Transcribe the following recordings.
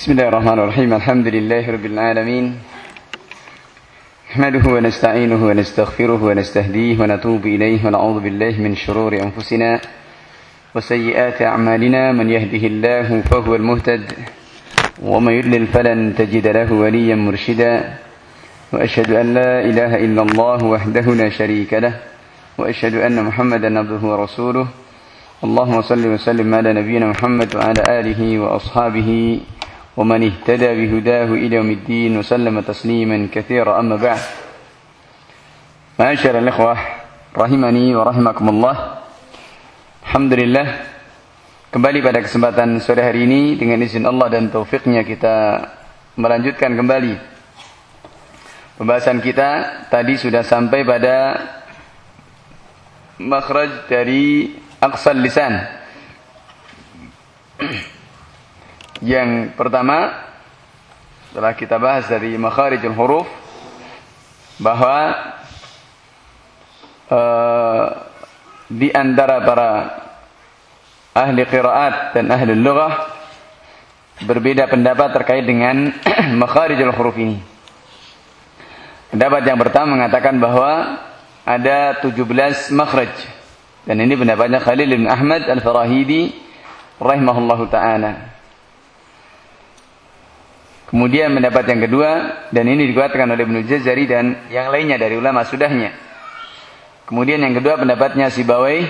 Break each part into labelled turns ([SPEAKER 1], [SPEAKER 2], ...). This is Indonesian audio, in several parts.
[SPEAKER 1] بسم الله الرحمن الرحيم. الحمد لله رب العالمين. نحمده ونستعينه ونستغفره ونستهديه ونتوب إليه ونعوذ بالله من شرور أنفسنا وسيئات أعمالنا. من يهده الله فهو المهتد ومن يضلل فلن تجد له وليا مرشدا. وأشهد أن لا إله إلا الله وحده لا شريك له وأشهد أن محمدا عبده ورسوله. اللهم صل وسلم على نبينا محمد وعلى آله وأصحابه ومن اهتدى بهداه إلى يوم الدين وسلم تسليما كثيرا أما بعد معاشر الإخوة rahimani wa rahimakumullah Alhamdulillah Kembali pada kesempatan sore hari ini Dengan izin Allah dan taufiknya kita Melanjutkan kembali Pembahasan kita Tadi sudah sampai pada Makhraj dari Aqsal lisan Yang pertama Setelah kita bahas dari Makharijul huruf Bahwa uh, Di antara para Ahli qiraat dan ahli lughah Berbeda pendapat terkait dengan Makharijul huruf ini Pendapat yang pertama mengatakan bahwa Ada 17 makhraj dan ini pendapatnya Khalil bin Ahmad Al-Farahidi rahimahullahu taala. Kemudian pendapat yang kedua dan ini dikuatkan oleh Ibnu Jazari dan yang lainnya dari ulama sudahnya. Kemudian yang kedua pendapatnya Sibawai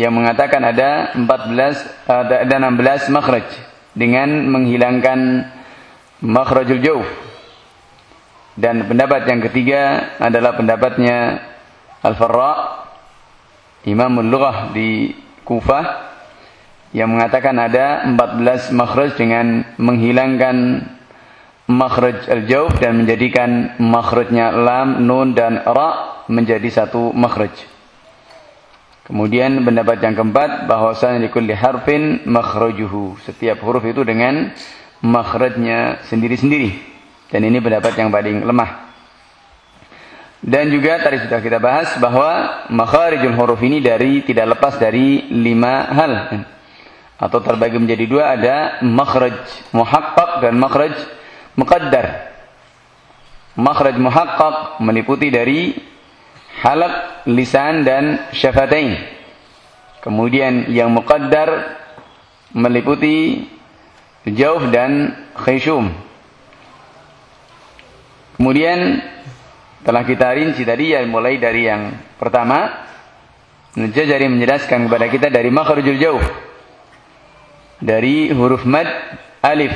[SPEAKER 1] yang mengatakan ada 14 ada 16 makhraj dengan menghilangkan makhrajul jauh. Dan pendapat yang ketiga adalah pendapatnya Al-Farra Imamul Lughah di Kufah yang mengatakan ada 14 makhraj dengan menghilangkan makhraj al-jauf dan menjadikan makhrajnya lam, nun dan ra menjadi satu makhraj. Kemudian pendapat yang keempat bahwasanya likulli harfin makhrajuhu. Setiap huruf itu dengan makhrajnya sendiri-sendiri. Dan ini pendapat yang paling lemah. Dan juga tadi sudah kita bahas bahwa makharijul huruf ini dari tidak lepas dari lima hal. Atau terbagi menjadi dua ada makhraj muhaqqaq dan makhraj muqaddar. Makhraj muhaqqaq meliputi dari halak, lisan dan syafatain. Kemudian yang muqaddar meliputi jauh dan khayshum. Kemudian telah kita rinci tadi ya mulai dari yang pertama Nujajari menjelaskan kepada kita dari makhrajul jauh dari huruf mad alif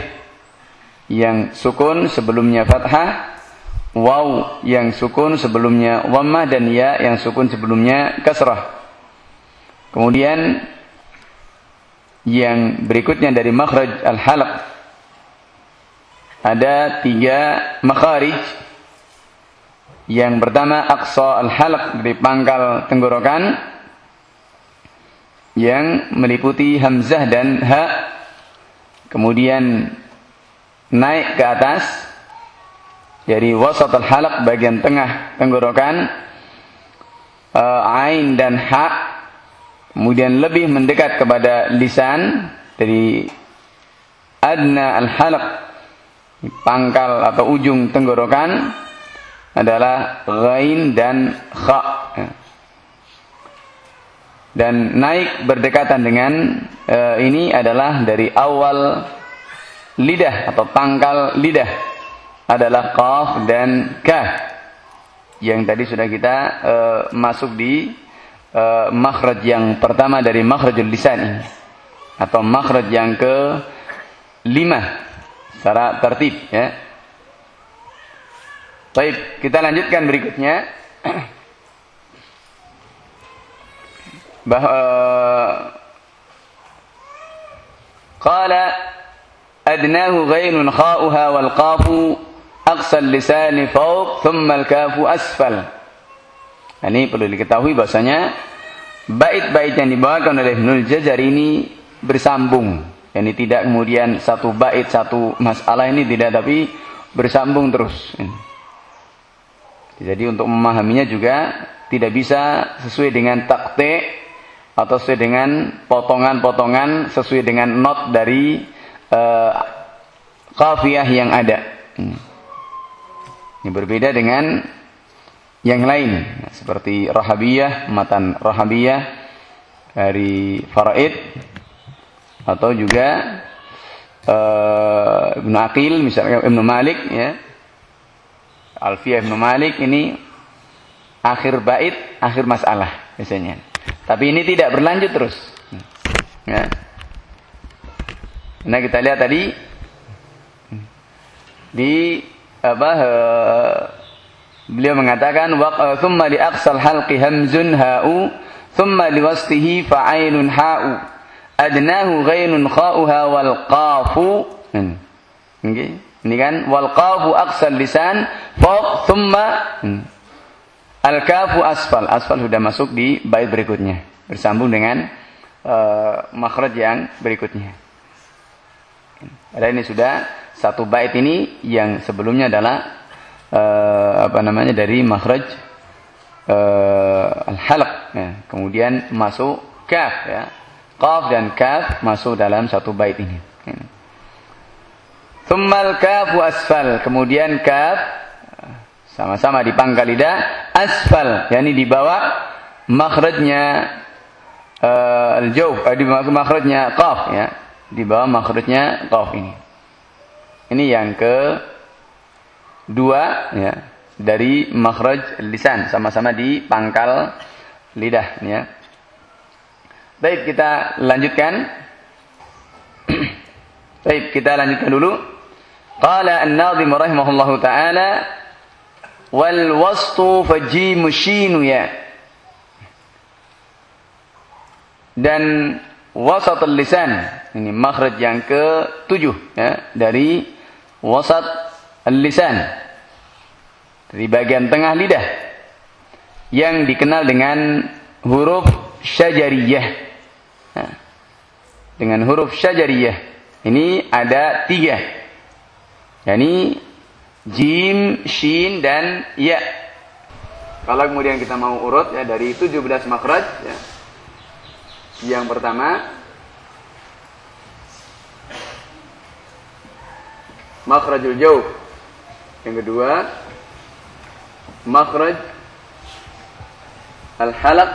[SPEAKER 1] yang sukun sebelumnya fathah waw yang sukun sebelumnya wammah dan ya yang sukun sebelumnya kasrah. Kemudian yang berikutnya dari makhraj al-halq ada tiga makharij. Yang pertama aqsa al-halq dari pangkal tenggorokan. Yang meliputi hamzah dan ha. Kemudian naik ke atas dari wasat al-halq bagian tengah tenggorokan uh, ain dan ha. Kemudian lebih mendekat kepada lisan dari adna al-halq pangkal atau ujung tenggorokan adalah ghain dan kha. Dan naik berdekatan dengan e, ini adalah dari awal lidah atau pangkal lidah adalah qaf dan ka. Yang tadi sudah kita e, masuk di e, makhraj yang pertama dari makhrajul lisan ini atau makhraj yang ke lima secara tertib ya. Baik, kita lanjutkan berikutnya. Bahwa Qala ghainun kha'uha wal qafu aqsal lisani fawq thumma al kafu asfal. Ini perlu diketahui bahasanya bait-bait yang dibawakan oleh Ibnul Jazari ini bersambung. Yani tidak kemudian satu bait satu masalah ini tidak tapi bersambung terus. Ini. Jadi untuk memahaminya juga tidak bisa sesuai dengan takte atau sesuai dengan potongan-potongan sesuai dengan not dari uh, yang ada. Hmm. Ini berbeda dengan yang lain seperti Rahabiyah, matan Rahabiyah dari Faraid atau juga uh, Ibnu Aqil misalnya Ibnu Malik ya. Alfiyah Ibnu Malik ini akhir bait, akhir masalah biasanya. Tapi ini tidak berlanjut terus. Ya. Nah kita lihat tadi di apa uh, beliau mengatakan wa thumma li aqsal halqi hamzun ha'u thumma li wasfihi fa'ailun ha'u adnahu ghainun kha'uha wal qafu okay. ini kan wal qafu aqsal lisan fawq thumma hmm. al kafu asfal asfal sudah masuk di bait berikutnya bersambung dengan uh, makhraj yang berikutnya ada ini sudah satu bait ini yang sebelumnya adalah uh, apa namanya dari makhraj uh, al-halq ya. kemudian masuk kaf ya qaf dan kaf masuk dalam satu bait ini ya. Thummal kafu asfal kemudian kaf sama-sama di pangkal lidah asfal yakni di bawah makhrajnya uh, al-jawf uh, di makhrajnya qaf ya di bawah makhrajnya qaf ini ini yang ke dua ya dari makhraj lisan sama-sama di pangkal lidah ya. Baik kita lanjutkan. Baik kita lanjutkan dulu. Qala an-nadhim rahimahullahu taala wal wastu fajim shinu ya. Dan wasatul lisan ini makhraj yang ke-7 ya dari wasat lisan dari bagian tengah lidah. Yang dikenal dengan huruf syajariyah. Nah, dengan huruf syajariyah. Ini ada tiga. Yakni jim, shin dan ya. Kalau kemudian kita mau urut ya dari 17 makhraj ya. Yang pertama makhrajul jauh. Yang kedua, makhraj al-halaq.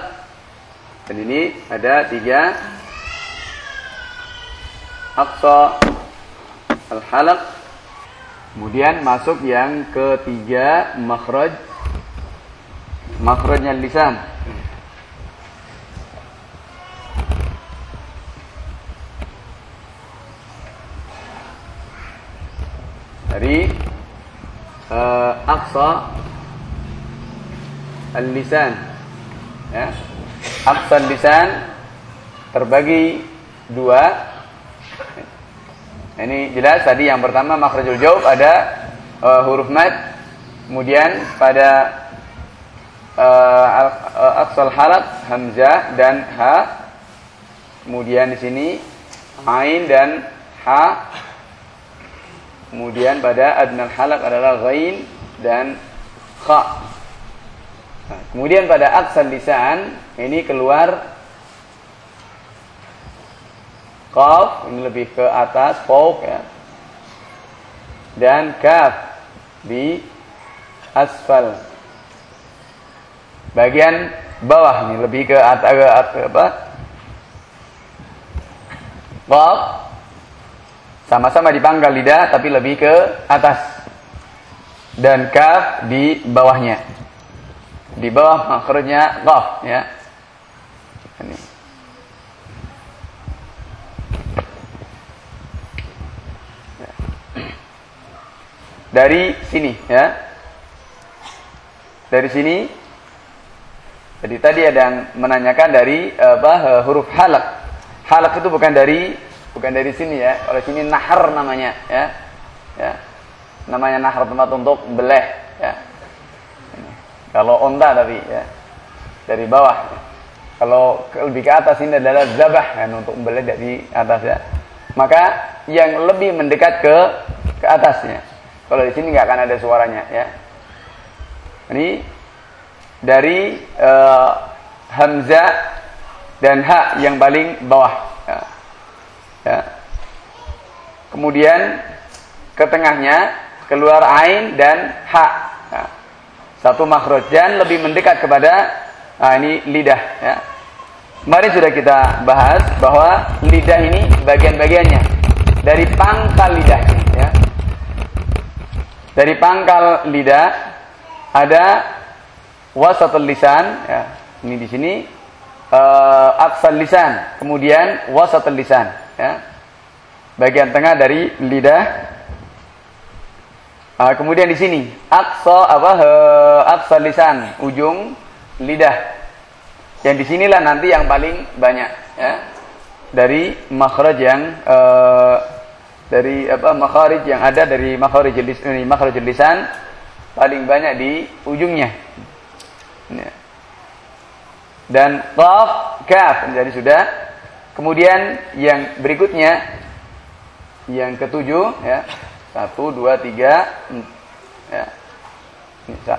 [SPEAKER 1] Dan ini ada tiga aqsa al-halaq. Kemudian masuk yang ketiga makhraj makhrajnya lisan. Dari uh, aqsa al-lisan. Ya. Aqsa al-lisan terbagi dua. Ini jelas tadi yang pertama makhrajul jawab ada uh, huruf mad. Kemudian pada uh, aqsal halak hamzah dan ha. Kemudian di sini ain dan ha Kemudian pada adnal halak adalah ghain dan kha. Nah, kemudian pada aksal lisan ini keluar qaf ini lebih ke atas fauq ya. Dan kaf di asfal. Bagian bawah ini lebih ke atas apa? Qaf sama-sama di pangkal lidah tapi lebih ke atas. Dan kaf di bawahnya. Di bawah makhrajnya qaf ya. Ini. Dari sini ya. Dari sini jadi tadi ada yang menanyakan dari apa huruf halak. Halak itu bukan dari bukan dari sini ya. Kalau sini nahar namanya ya. Ya. Namanya nahar tempat untuk beleh ya. Kalau onta tapi ya. Dari bawah. Kalau lebih ke atas ini adalah zabah kan untuk beleh dari atas ya. Maka yang lebih mendekat ke ke atasnya. Kalau di sini nggak akan ada suaranya ya. Ini dari uh, hamzah dan ha yang paling bawah Ya. Kemudian ke tengahnya keluar ain dan ha. Nah, satu makhraj dan lebih mendekat kepada nah, ini lidah ya. Kemarin sudah kita bahas bahwa lidah ini bagian-bagiannya dari pangkal lidah ya. Dari pangkal lidah ada wasatul lisan ya. Ini di sini uh, aksal lisan, kemudian wasatul lisan ya. Bagian tengah dari lidah Uh, kemudian di sini aksa apa he, aksa lisan ujung lidah. Yang di sinilah nanti yang paling banyak ya dari makhraj yang uh, dari apa makharij yang ada dari makharij lisan makharij lisan paling banyak di ujungnya. Ya. Dan qaf kaf jadi sudah. Kemudian yang berikutnya yang ketujuh ya satu, dua, tiga. Ya.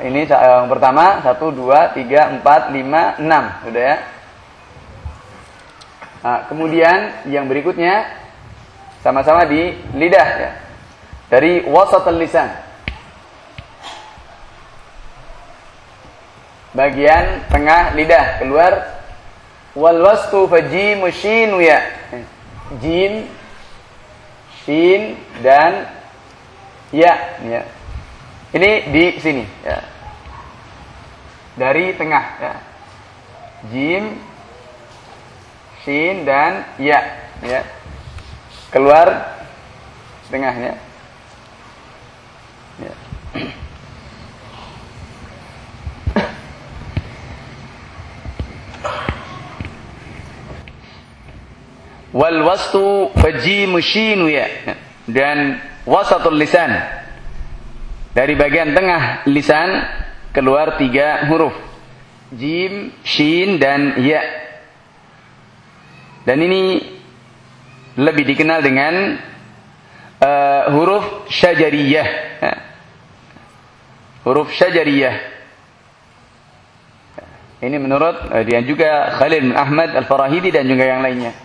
[SPEAKER 1] Ini yang pertama. Satu, dua, tiga, empat, lima, enam. Sudah ya. Nah, kemudian yang berikutnya sama-sama di lidah ya. Dari wasatul lisan. Bagian tengah lidah keluar wal wastu fajimu shinu ya. Jim, shin dan Ya, ya. Ini di sini, ya. Dari tengah, ya. Jim, Shin dan ya, ya. Keluar tengahnya. Ya. Wal wastu fajimu shinu ya. Dan wasatul lisan. Dari bagian tengah lisan keluar tiga huruf. Jim, shin, dan ya. Dan ini lebih dikenal dengan uh, huruf syajariyah. Huruf syajariyah. Ini menurut uh, dia juga Khalil bin Ahmad Al-Farahidi dan juga yang lainnya.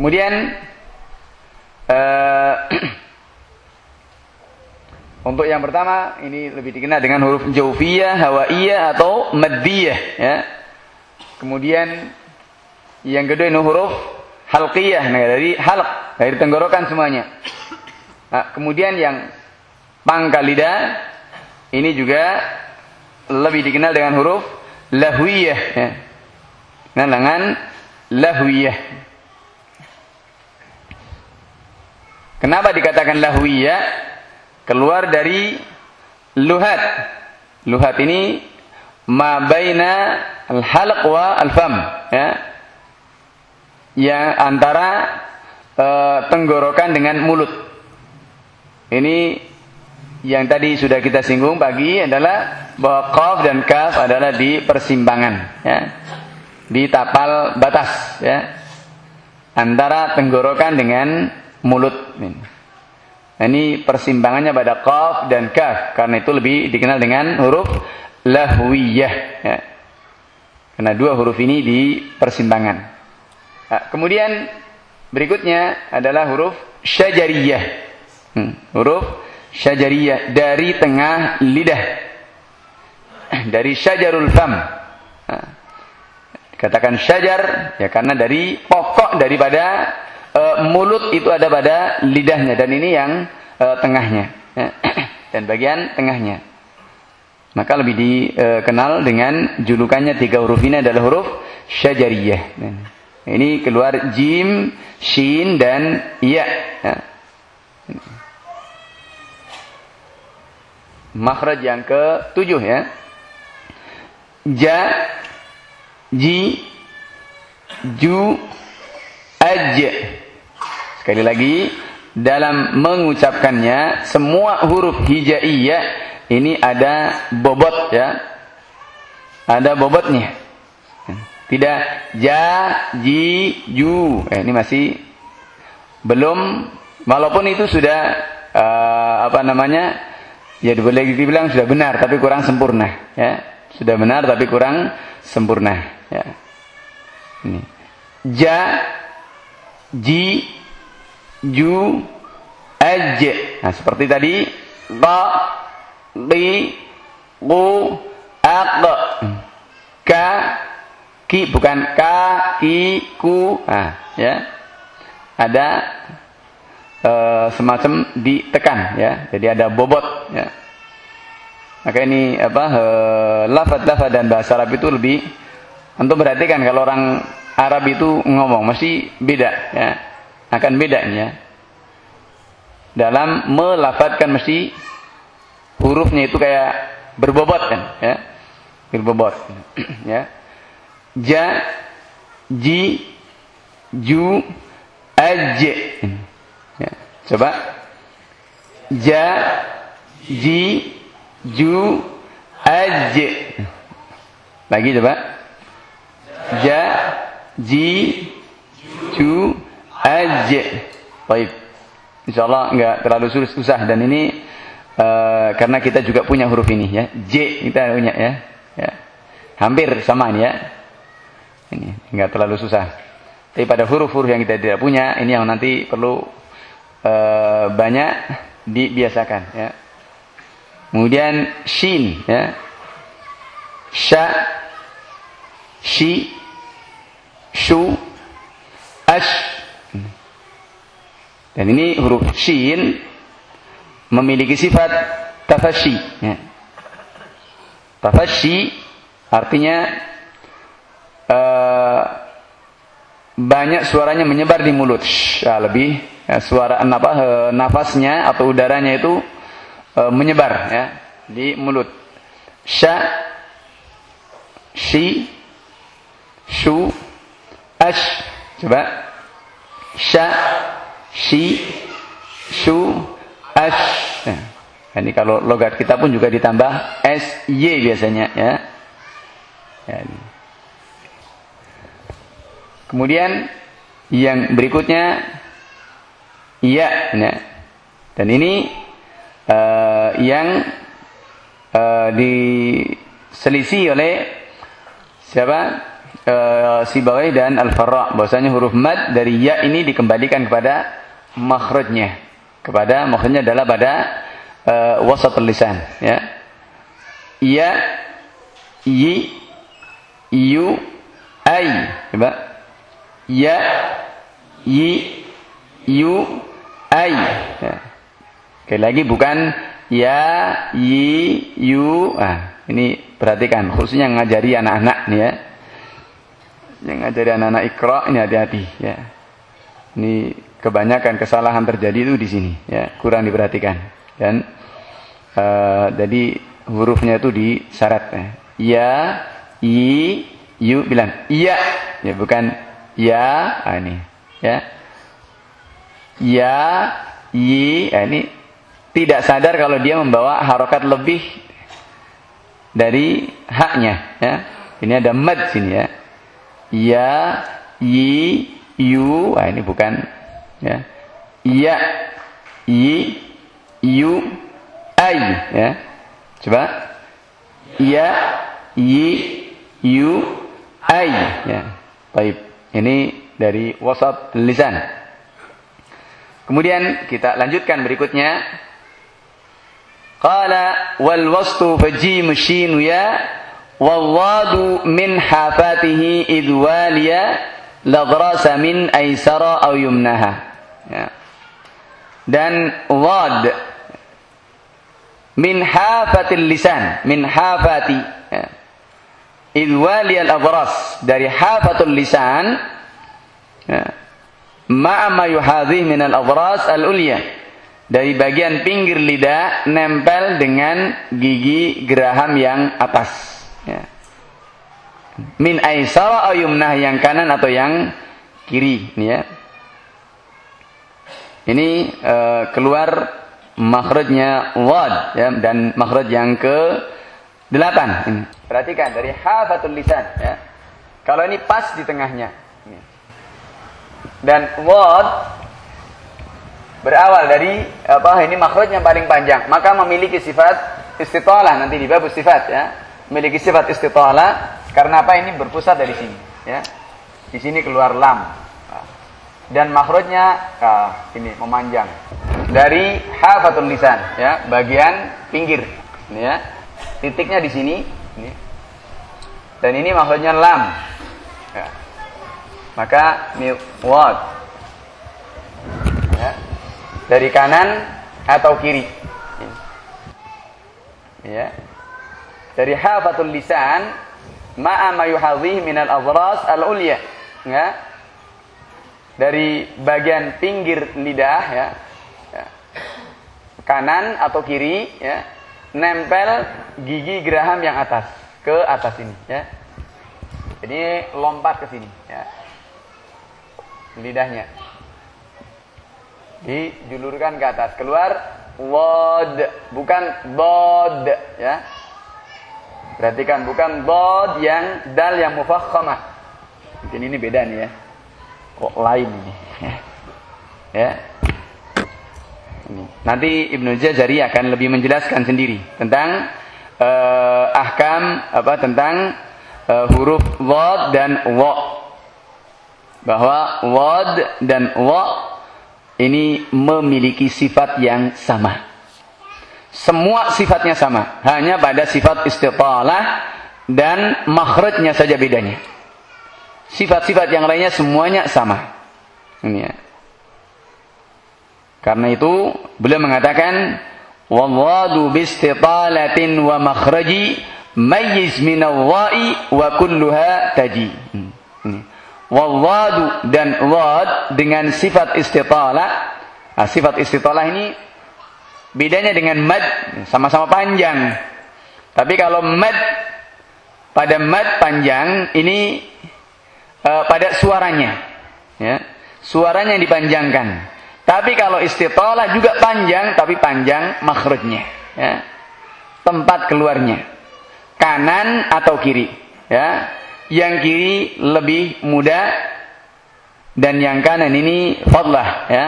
[SPEAKER 1] Kemudian uh, untuk yang pertama ini lebih dikenal dengan huruf jaufiyah, hawaiyah atau maddiyah ya. Kemudian yang kedua ini huruf halqiyah nah, dari halq, dari tenggorokan semuanya. Nah, kemudian yang pangkal lidah ini juga lebih dikenal dengan huruf lahwiyah ya. Nah, dengan lahwiyah. Kenapa dikatakan lahwiyah? Keluar dari luhat. Luhat ini ma baina al-halq wa al-fam, ya. Yang antara e, tenggorokan dengan mulut. Ini yang tadi sudah kita singgung pagi adalah bahwa qaf dan kaf adalah di persimpangan, ya. Di tapal batas, ya. Antara tenggorokan dengan mulut. Nah, ini persimpangannya pada qaf dan kaf karena itu lebih dikenal dengan huruf lahwiyah. Ya. Karena dua huruf ini di persimpangan. Nah, kemudian berikutnya adalah huruf syajariyah. Hmm, huruf syajariyah dari tengah lidah. Dari syajarul fam. Nah, katakan syajar ya karena dari pokok daripada e, mulut itu ada pada lidahnya dan ini yang e, tengahnya dan bagian tengahnya. Maka lebih dikenal dengan julukannya tiga huruf ini adalah huruf syajariyah. Ini keluar jim, shin dan ya. Makhraj yang ketujuh ya. Ja, ji, ju, aj. Sekali lagi, dalam mengucapkannya semua huruf hijaiyah ini ada bobot ya. Ada bobotnya. Tidak ja, ji, ju. Eh, ini masih belum walaupun itu sudah uh, apa namanya? Ya boleh dibilang sudah benar tapi kurang sempurna ya. Sudah benar tapi kurang sempurna ya. Ini. Ja ji ju aj. Nah seperti tadi ba li bu ak. Ka ki bukan ka ki ku. Nah ya. Ada uh, semacam ditekan ya. Jadi ada bobot ya. Maka ini apa uh, lafad-lafad dan bahasa Arab itu lebih untuk perhatikan kalau orang Arab itu ngomong mesti beda ya akan bedanya dalam melafatkan mesti hurufnya itu kayak berbobot kan ya. Berbobot ya. Ja ji ju aj ya. coba. Ja ji ju aj. Lagi coba. Ja ji ju aj baik. Insyaallah enggak terlalu sulit susah. Dan ini uh, karena kita juga punya huruf ini ya. J kita punya ya. Ya. Hampir sama ini ya. Ini enggak terlalu susah. Tapi pada huruf-huruf yang kita tidak punya ini yang nanti perlu uh, banyak dibiasakan ya. Kemudian shin ya. Sha shi shu ash dan ini huruf shin memiliki sifat tafashi ya. tafashi artinya uh, banyak suaranya menyebar di mulut ya, lebih ya, suara apa uh, nafasnya atau udaranya itu e, menyebar ya di mulut. Sya, shi, shu, ash. Coba. Sya, shi, shu, ash. Ya. Ini kalau logat kita pun juga ditambah s, y biasanya ya. ya ini. Kemudian yang berikutnya iya ya. Dan ini uh, yang uh, diselisih oleh siapa Sibawai dan Al-Farra bahwasanya huruf mad dari ya ini dikembalikan kepada makhrajnya kepada makhrajnya adalah pada uh, wasatul lisan ya ya yi yu ai coba ya yi yu ai ya. Sekali lagi bukan ya, yi, yu. Ah, ini perhatikan khususnya ngajari anak-anak nih ya. Yang ngajari anak-anak ikra ini hati-hati ya. Ini kebanyakan kesalahan terjadi itu di sini ya, kurang diperhatikan. Dan uh, jadi hurufnya itu disyarat ya. Ya, i, yu bilang iya ya bukan ya ah, ini ya ya yi ah, ini tidak sadar kalau dia membawa harokat lebih dari haknya ya ini ada mad sini ya ya yi yu. Ah ini bukan ya. Ya yi yu ai ya. Coba. Ya yi yu ai ya. Baik ini dari wasat lisan. Kemudian kita lanjutkan berikutnya. Qala wal wastu fajim shin ya wawadu min hafatihi idwaliya ladrasa min aisara au yumnaha. Ya. Dan wad min hafatil lisan, min hafati. Ya. Idwali al-adras dari hafatul lisan ya. ma'a ma min al-adras al-ulya dari bagian pinggir lidah nempel dengan gigi geraham yang atas. Ya. Min aisara ayumnah yang kanan atau yang kiri. Ini ya. Ini uh, keluar makhrajnya wad ya, dan makhraj yang ke delapan. Perhatikan dari hafatul lisan. Ya. Kalau ini pas di tengahnya. Dan wad berawal dari apa ini makhrajnya paling panjang maka memiliki sifat istitalah nanti di bab sifat ya memiliki sifat istitalah karena apa? Ini berpusat dari sini ya. Di sini keluar lam. Dan makhrajnya ah, ini memanjang. Dari hafatul lisan ya bagian pinggir ini ya. Titiknya di sini ini. Dan ini makhrajnya lam ya. maka miwad ya. dari kanan atau kiri ya dari hafatul lisan ma'a ma yuhadhih min al-azras al-ulya ya. Dari bagian pinggir lidah ya, ya. Kanan atau kiri ya. Nempel gigi geraham yang atas ke atas ini ya. Jadi lompat ke sini ya. Lidahnya. Dijulurkan ke atas. Keluar wad. Bukan bod ya perhatikan bukan bod yang dal yang mufakhamah mungkin ini beda nih ya. Kok lain ini? Ya. Nanti Ibnu Jazari akan lebih menjelaskan sendiri tentang uh, ahkam apa tentang uh, huruf wad dan wa. Bahwa wad dan wa ini memiliki sifat yang sama semua sifatnya sama hanya pada sifat istitalah dan makhrajnya saja bedanya Sifat-sifat yang lainnya semuanya sama. Ini ya. Karena itu beliau mengatakan walladu bistitalatin wa makhraji mayyiz min wa'i wa kulluha taji. Hmm. Ini. Walladu dan wad dengan sifat istitalah. Nah, sifat istitalah ini bedanya dengan mad sama-sama panjang. Tapi kalau mad pada mad panjang ini uh, pada suaranya. Ya. Suaranya yang dipanjangkan. Tapi kalau istitolah juga panjang, tapi panjang makhrajnya. Ya. Tempat keluarnya. Kanan atau kiri. Ya. Yang kiri lebih muda dan yang kanan ini fadlah ya.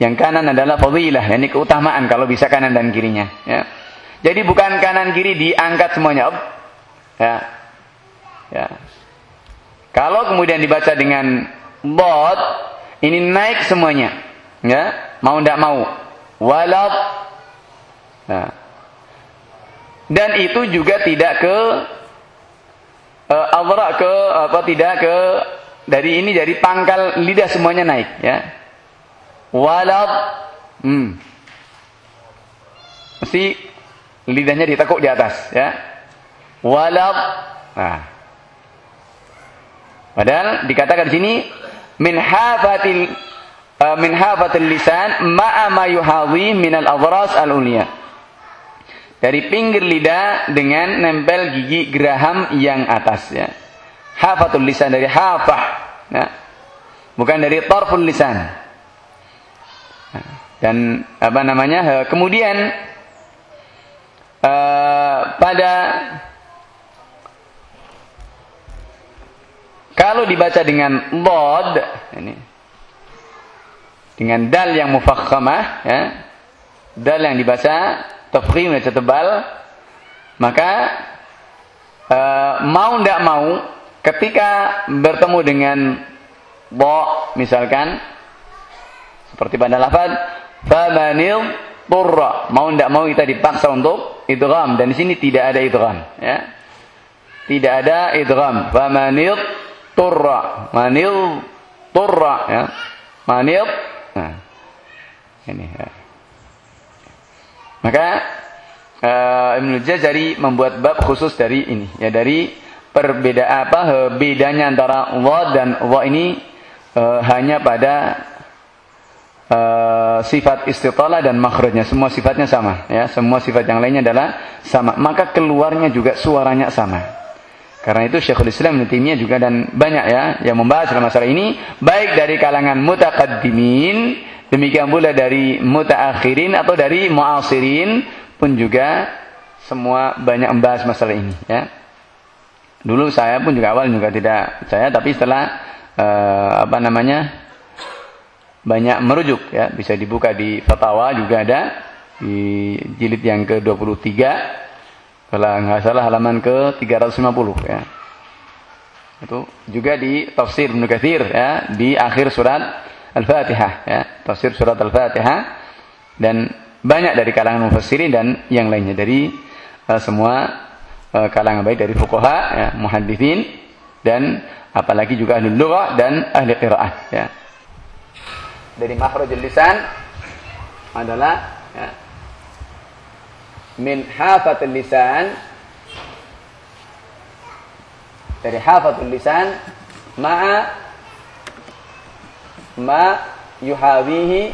[SPEAKER 1] Yang kanan adalah fadilah, ini keutamaan kalau bisa kanan dan kirinya ya. Jadi bukan kanan kiri diangkat semuanya. Ya. Ya. Kalau kemudian dibaca dengan bot, ini naik semuanya. Ya, mau tidak mau. Walad. Nah. Dan itu juga tidak ke uh, awra ke apa tidak ke dari ini dari pangkal lidah semuanya naik ya. Walad. Hmm. Mesti lidahnya ditekuk di atas ya. Walad. Nah. Padahal dikatakan di sini min hafatil uh, min hafatil lisan ma'a ma yuhadhi min al-adras al-ulya. Dari pinggir lidah dengan nempel gigi geraham yang atas ya. Hafatul lisan dari hafah. Ya. Bukan dari tarful lisan. Dan apa namanya? Kemudian uh, pada Kalau dibaca dengan lod ini dengan dal yang mufakhamah ya, dal yang dibaca tafkhim yang tebal, maka e, mau tidak mau ketika bertemu dengan bo misalkan seperti pada lafaz famanil turra mau tidak mau kita dipaksa untuk idgham. Dan di sini tidak ada idgham ya. Tidak ada idgham. Famanil turra. Manil turra ya. Manil nah. Ini ya. maka uh, Ibnu Jazari membuat bab khusus dari ini ya dari perbedaan apa bedanya antara wa dan wa ini uh, hanya pada uh, sifat istitalah dan makhrajnya. Semua sifatnya sama ya. Semua sifat yang lainnya adalah sama. Maka keluarnya juga suaranya sama. Karena itu Syekhul Islam Ibnu juga dan banyak ya yang membahas dalam masalah ini. Baik dari kalangan mutaqaddimin demikian pula dari mutaakhirin atau dari muasirin pun juga semua banyak membahas masalah ini ya. Dulu saya pun juga awal juga tidak saya tapi setelah uh, apa namanya banyak merujuk ya. Bisa dibuka di fatwa juga ada di jilid yang ke-23 kalau nggak salah halaman ke 350 ya. Itu juga di tafsir Ibnu Katsir ya, di akhir surat Al-Fatihah ya, tafsir surat Al-Fatihah. Dan banyak dari kalangan mufassirin dan yang lainnya. Dari uh, semua uh, kalangan baik dari fuqaha ya, muhaddithin dan apalagi juga ahli lughah dan ahli qiraah ya. Dari makhrajul lisan adalah ya, min hafatul lisan dari hafatul lisan ma'a ma yuhawihi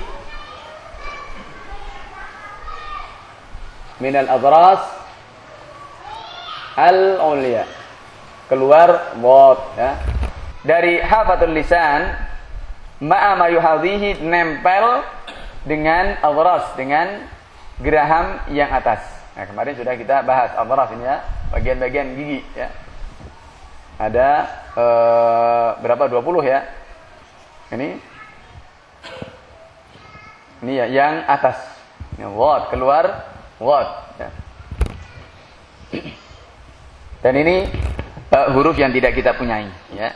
[SPEAKER 1] min al-adras al-ulya. Keluar bot ya. Dari hafatul lisan ma'a ma yuhawihi nempel dengan adras dengan geraham yang atas. Nah kemarin sudah kita bahas adras ini ya bagian-bagian gigi ya. Ada eh, berapa? 20 ya. Ini. Ini ya yang atas. Ya, what keluar what ya. dan ini uh, huruf yang tidak kita punyai ya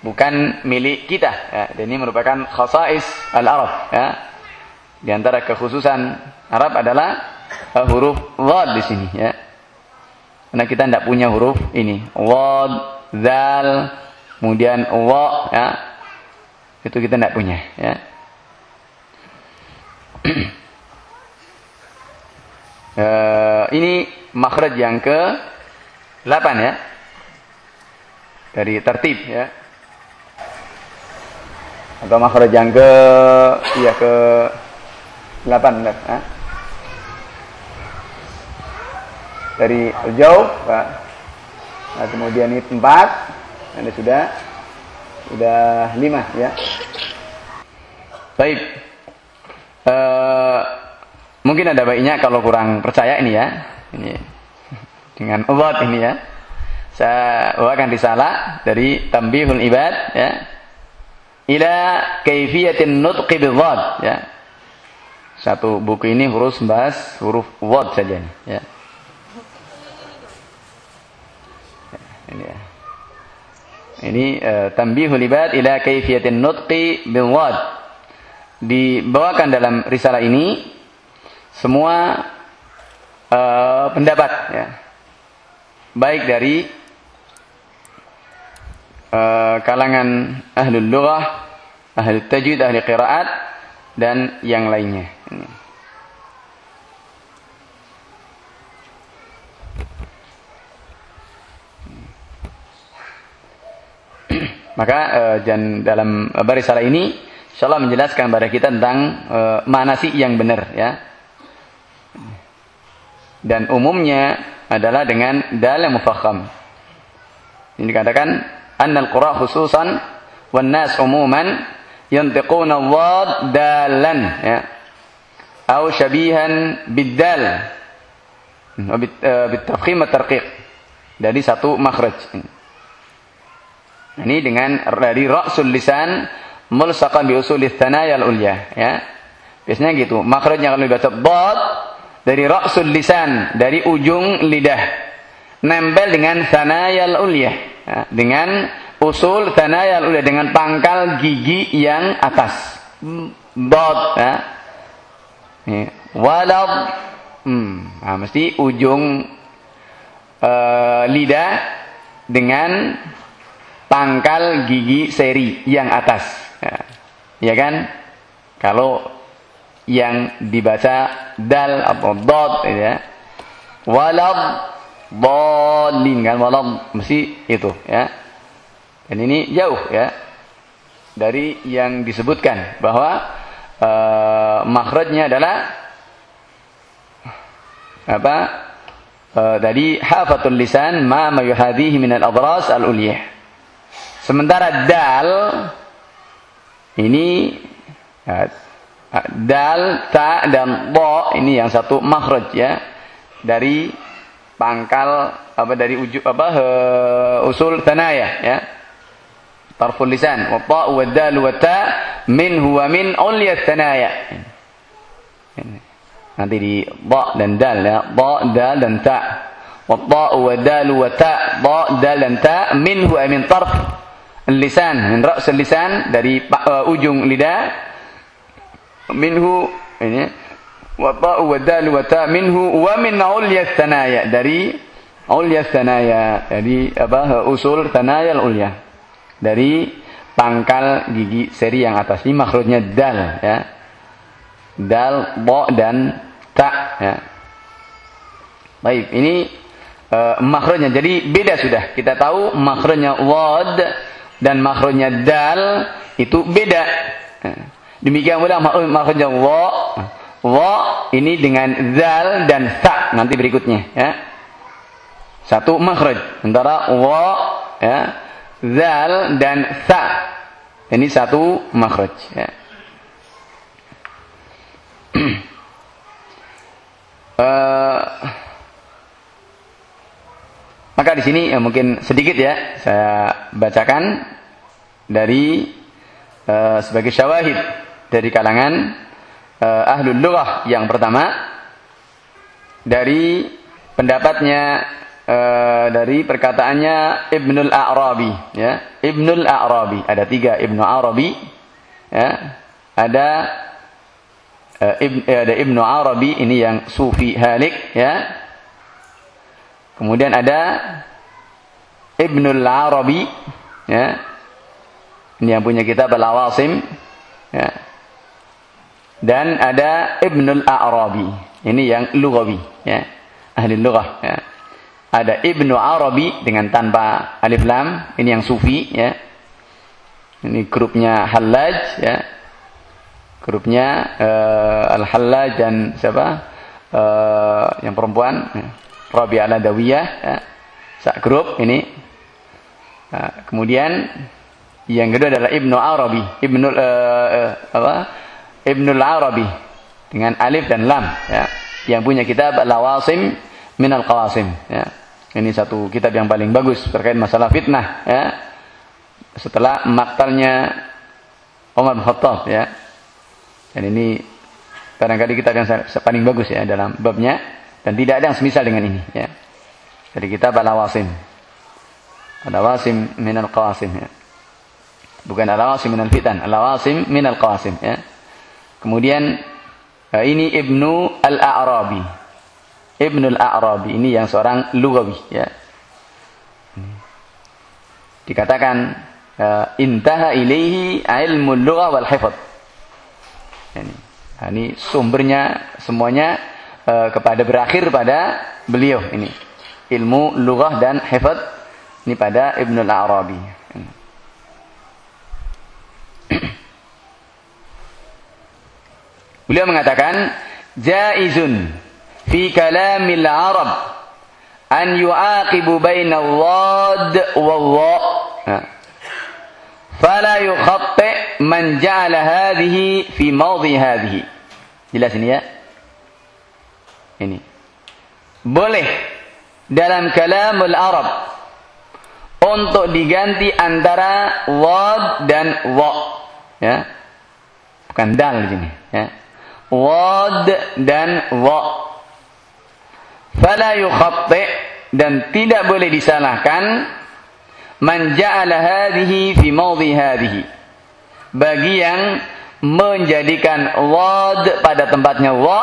[SPEAKER 1] bukan milik kita ya. dan ini merupakan khasais al-arab ya di antara kekhususan Arab adalah uh, huruf wad di sini ya karena kita tidak punya huruf ini. Wad, zal, kemudian wa, ya. Itu kita tidak punya, ya. uh, ini makhraj yang ke 8 ya. Dari tertib ya. Atau makhraj yang ke iya ke 8 ya dari jauh Pak. Nah, kemudian ini empat, ini sudah sudah lima ya. Baik. Uh, mungkin ada baiknya kalau kurang percaya ini ya. Ini dengan obat ini ya. Saya bawakan risalah dari Tambihul Ibad ya. Ila kaifiyatin nutqi bidhad ya. Satu buku ini huruf membahas huruf wad saja ya. Ini ya. Ini uh, tambihul ibad ila kaifiyatin nutqi bil wad. Dibawakan dalam risalah ini semua uh, pendapat ya. Baik dari uh, kalangan ahlul lughah, ahli tajwid, ahli qiraat dan yang lainnya. Maka uh, dan dalam uh, risalah ini insyaallah menjelaskan kepada kita tentang uh, mana sih yang benar ya. Dan umumnya adalah dengan dal yang mufakham. Ini dikatakan annal qura khususan wan nas umuman yantiquna wad dalan ya. Atau syabihan biddal. Dari satu makhraj. Ini dengan dari ra'sul lisan mulsaqan bi usul tsanaya al-ulya ya. Biasanya gitu. Makhrajnya kalau dibaca dad dari ra'sul lisan, dari ujung lidah. Nempel dengan tsanaya ya. Dengan usul tsanaya al-ulya dengan pangkal gigi yang atas. Dad ya. ya. Walad hmm, nah, mesti ujung uh, lidah dengan pangkal gigi seri yang atas. Ya, ya kan? Kalau yang dibaca dal atau dot ya. Walad bolin kan walad mesti itu ya. Dan ini jauh ya dari yang disebutkan bahwa uh, makhrajnya adalah apa? Uh, dari hafatul lisan ma ma yuhadihi min al-adras al-uliyah. Sementara dal ini ya, dal, ta dan bo ini yang satu makhraj ya dari pangkal apa dari ujung apa he, usul tanaya ya. Tarful lisan wa ta wa dal wa ta min huwa min ulya tanaya. Nanti di ba dan dal ya, ba dal dan ta. wa ta wa dal wa ta ta dal dan ta minhu ay min tarf lisan min ra's lisan dari uh, ujung lidah minhu ini wa ta wa dal wa ta minhu wa min ulya thanaya dari ulya thanaya dari apa? Usul thanaya ulya. Dari pangkal gigi seri yang atas. Ini makhrajnya dal ya. Dal bo dan ta ya. Baik ini uh, makhrajnya. Jadi beda sudah. Kita tahu makhrajnya wad dan makhrajnya dal itu beda. Demikian pula makhrajnya wa wa ini dengan zal dan sa nanti berikutnya ya. Satu makhraj antara wa ya, zal dan sa. Ini satu makhraj ya. uh, Maka di sini ya, mungkin sedikit ya saya bacakan dari uh, sebagai syawahid dari kalangan uh, ahlul lughah yang pertama. Dari pendapatnya uh, dari perkataannya Ibnul A'rabi ya. Ibnul A'rabi. Ada tiga Ibnu Arabi ya. Ada uh, Ibn, ada Ibnu Arabi ini yang sufi halik ya. Kemudian ada Ibnul Arabi ya. Ini yang punya kitab Al-Awasim ya. Dan ada Ibnul Arabi. Ini yang lugawi ya. Ahli lughah ya. Ada Ibnu Arabi dengan tanpa alif lam, ini yang sufi ya. Ini grupnya Hallaj ya. Grupnya uh, Al-Hallaj dan siapa? Uh, yang perempuan ya Rabi al Adawiyah ya. Sak grup ini. Nah, kemudian yang kedua adalah Ibnu Arabi, Ibnu uh, uh, apa? Ibnu Arabi dengan alif dan lam ya. Yang punya kitab Lawasim min al-Qawasim ya. Ini satu kitab yang paling bagus terkait masalah fitnah ya. Setelah maktalnya Umar bin Khattab ya. Dan ini barangkali kitab yang paling bagus ya dalam babnya dan tidak ada yang semisal dengan ini ya. Jadi kita balawasim. Al-awasim minal qawasim ya. Bukan al-awasim minal fitan, al-awasim minal qawasim ya. Kemudian eh, ini Ibnu Al-A'rabi. Ibnu Al-A'rabi ini yang seorang lugawi ya. Dikatakan uh, intaha ilaihi ilmu lughah wal hifdz. Ini, nah, ini sumbernya semuanya uh, kepada berakhir pada beliau ini ilmu lughah dan hifad ini pada Ibnu Al-Arabi. Beliau mengatakan jaizun fi kalamil Arab an yu'aqibu baina wad wa wa fala yukhatti man ja'ala hadhihi fi mawdhi hadhihi. Jelas ini ya? Ini. Boleh dalam kalamul Arab untuk diganti antara wad dan wa. Ya. Bukan dal di sini, ya. Wad dan wa. Fala yukhatti dan tidak boleh disalahkan man ja'ala hadhihi fi mawdhi hadhihi. Bagi yang menjadikan wad pada tempatnya wa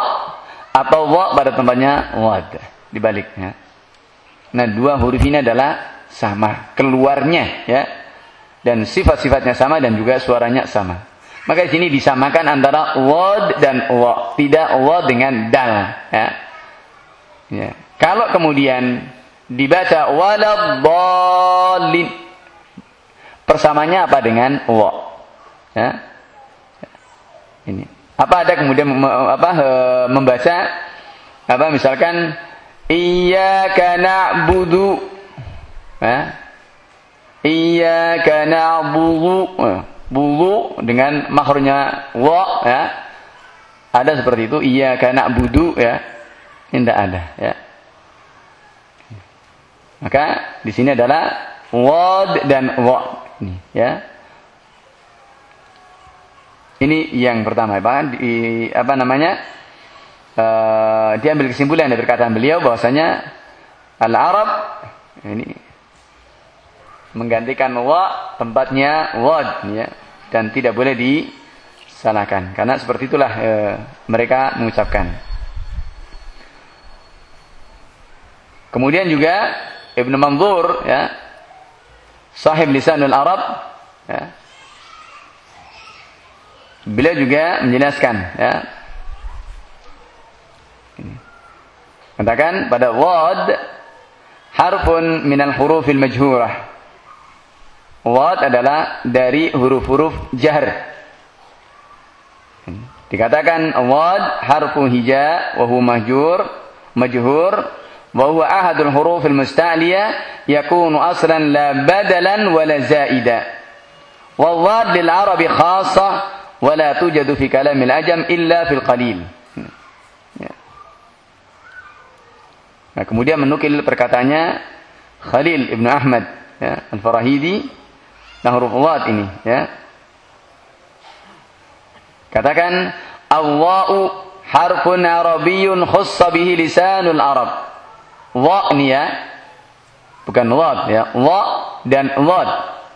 [SPEAKER 1] atau wa pada tempatnya wad dibaliknya. Nah, dua huruf ini adalah sama keluarnya ya. Dan sifat-sifatnya sama dan juga suaranya sama. Maka di sini disamakan antara wad dan wa, tidak wa dengan dal ya. Ya. Kalau kemudian dibaca waladhdallin persamanya apa dengan wa? Ya. Ini apa ada kemudian apa membaca apa misalkan iyyaka na'budu ya iyyaka na'budu budu dengan makhrajnya wa ya. Ada seperti itu. Iyyaka na'budu ya. Tidak ada ya. Maka di sini adalah wad dan wa ini ya. Ini yang pertama, bahkan di apa namanya? Uh, dia ambil kesimpulan dari perkataan beliau bahwasanya al-Arab ini menggantikan wa tempatnya wad ya dan tidak boleh disalahkan. Karena seperti itulah e, mereka mengucapkan. Kemudian juga Ibn Manzur ya sahib lisanul Arab ya beliau juga menjelaskan ya. Katakan pada wad harfun minal hurufil majhurah Wad adalah dari huruf-huruf jahr. Dikatakan wad harfu hija wa huwa majhur wa huwa ahadul hurufil musta'liya yakunu aslan la badalan wa la zaida. Wad lil arabi khassa wa tujadu fi kalamil ajam illa fil qalil. Ya. Nah, kemudian menukil perkataannya Khalil Ibn Ahmad ya, Al-Farahidi Nah huruf wad ini ya. Katakan awwa'u harfun arabiyyun khussa bihi lisanul arab. Wa ini ya. Bukan wad ya. Wa dan wad.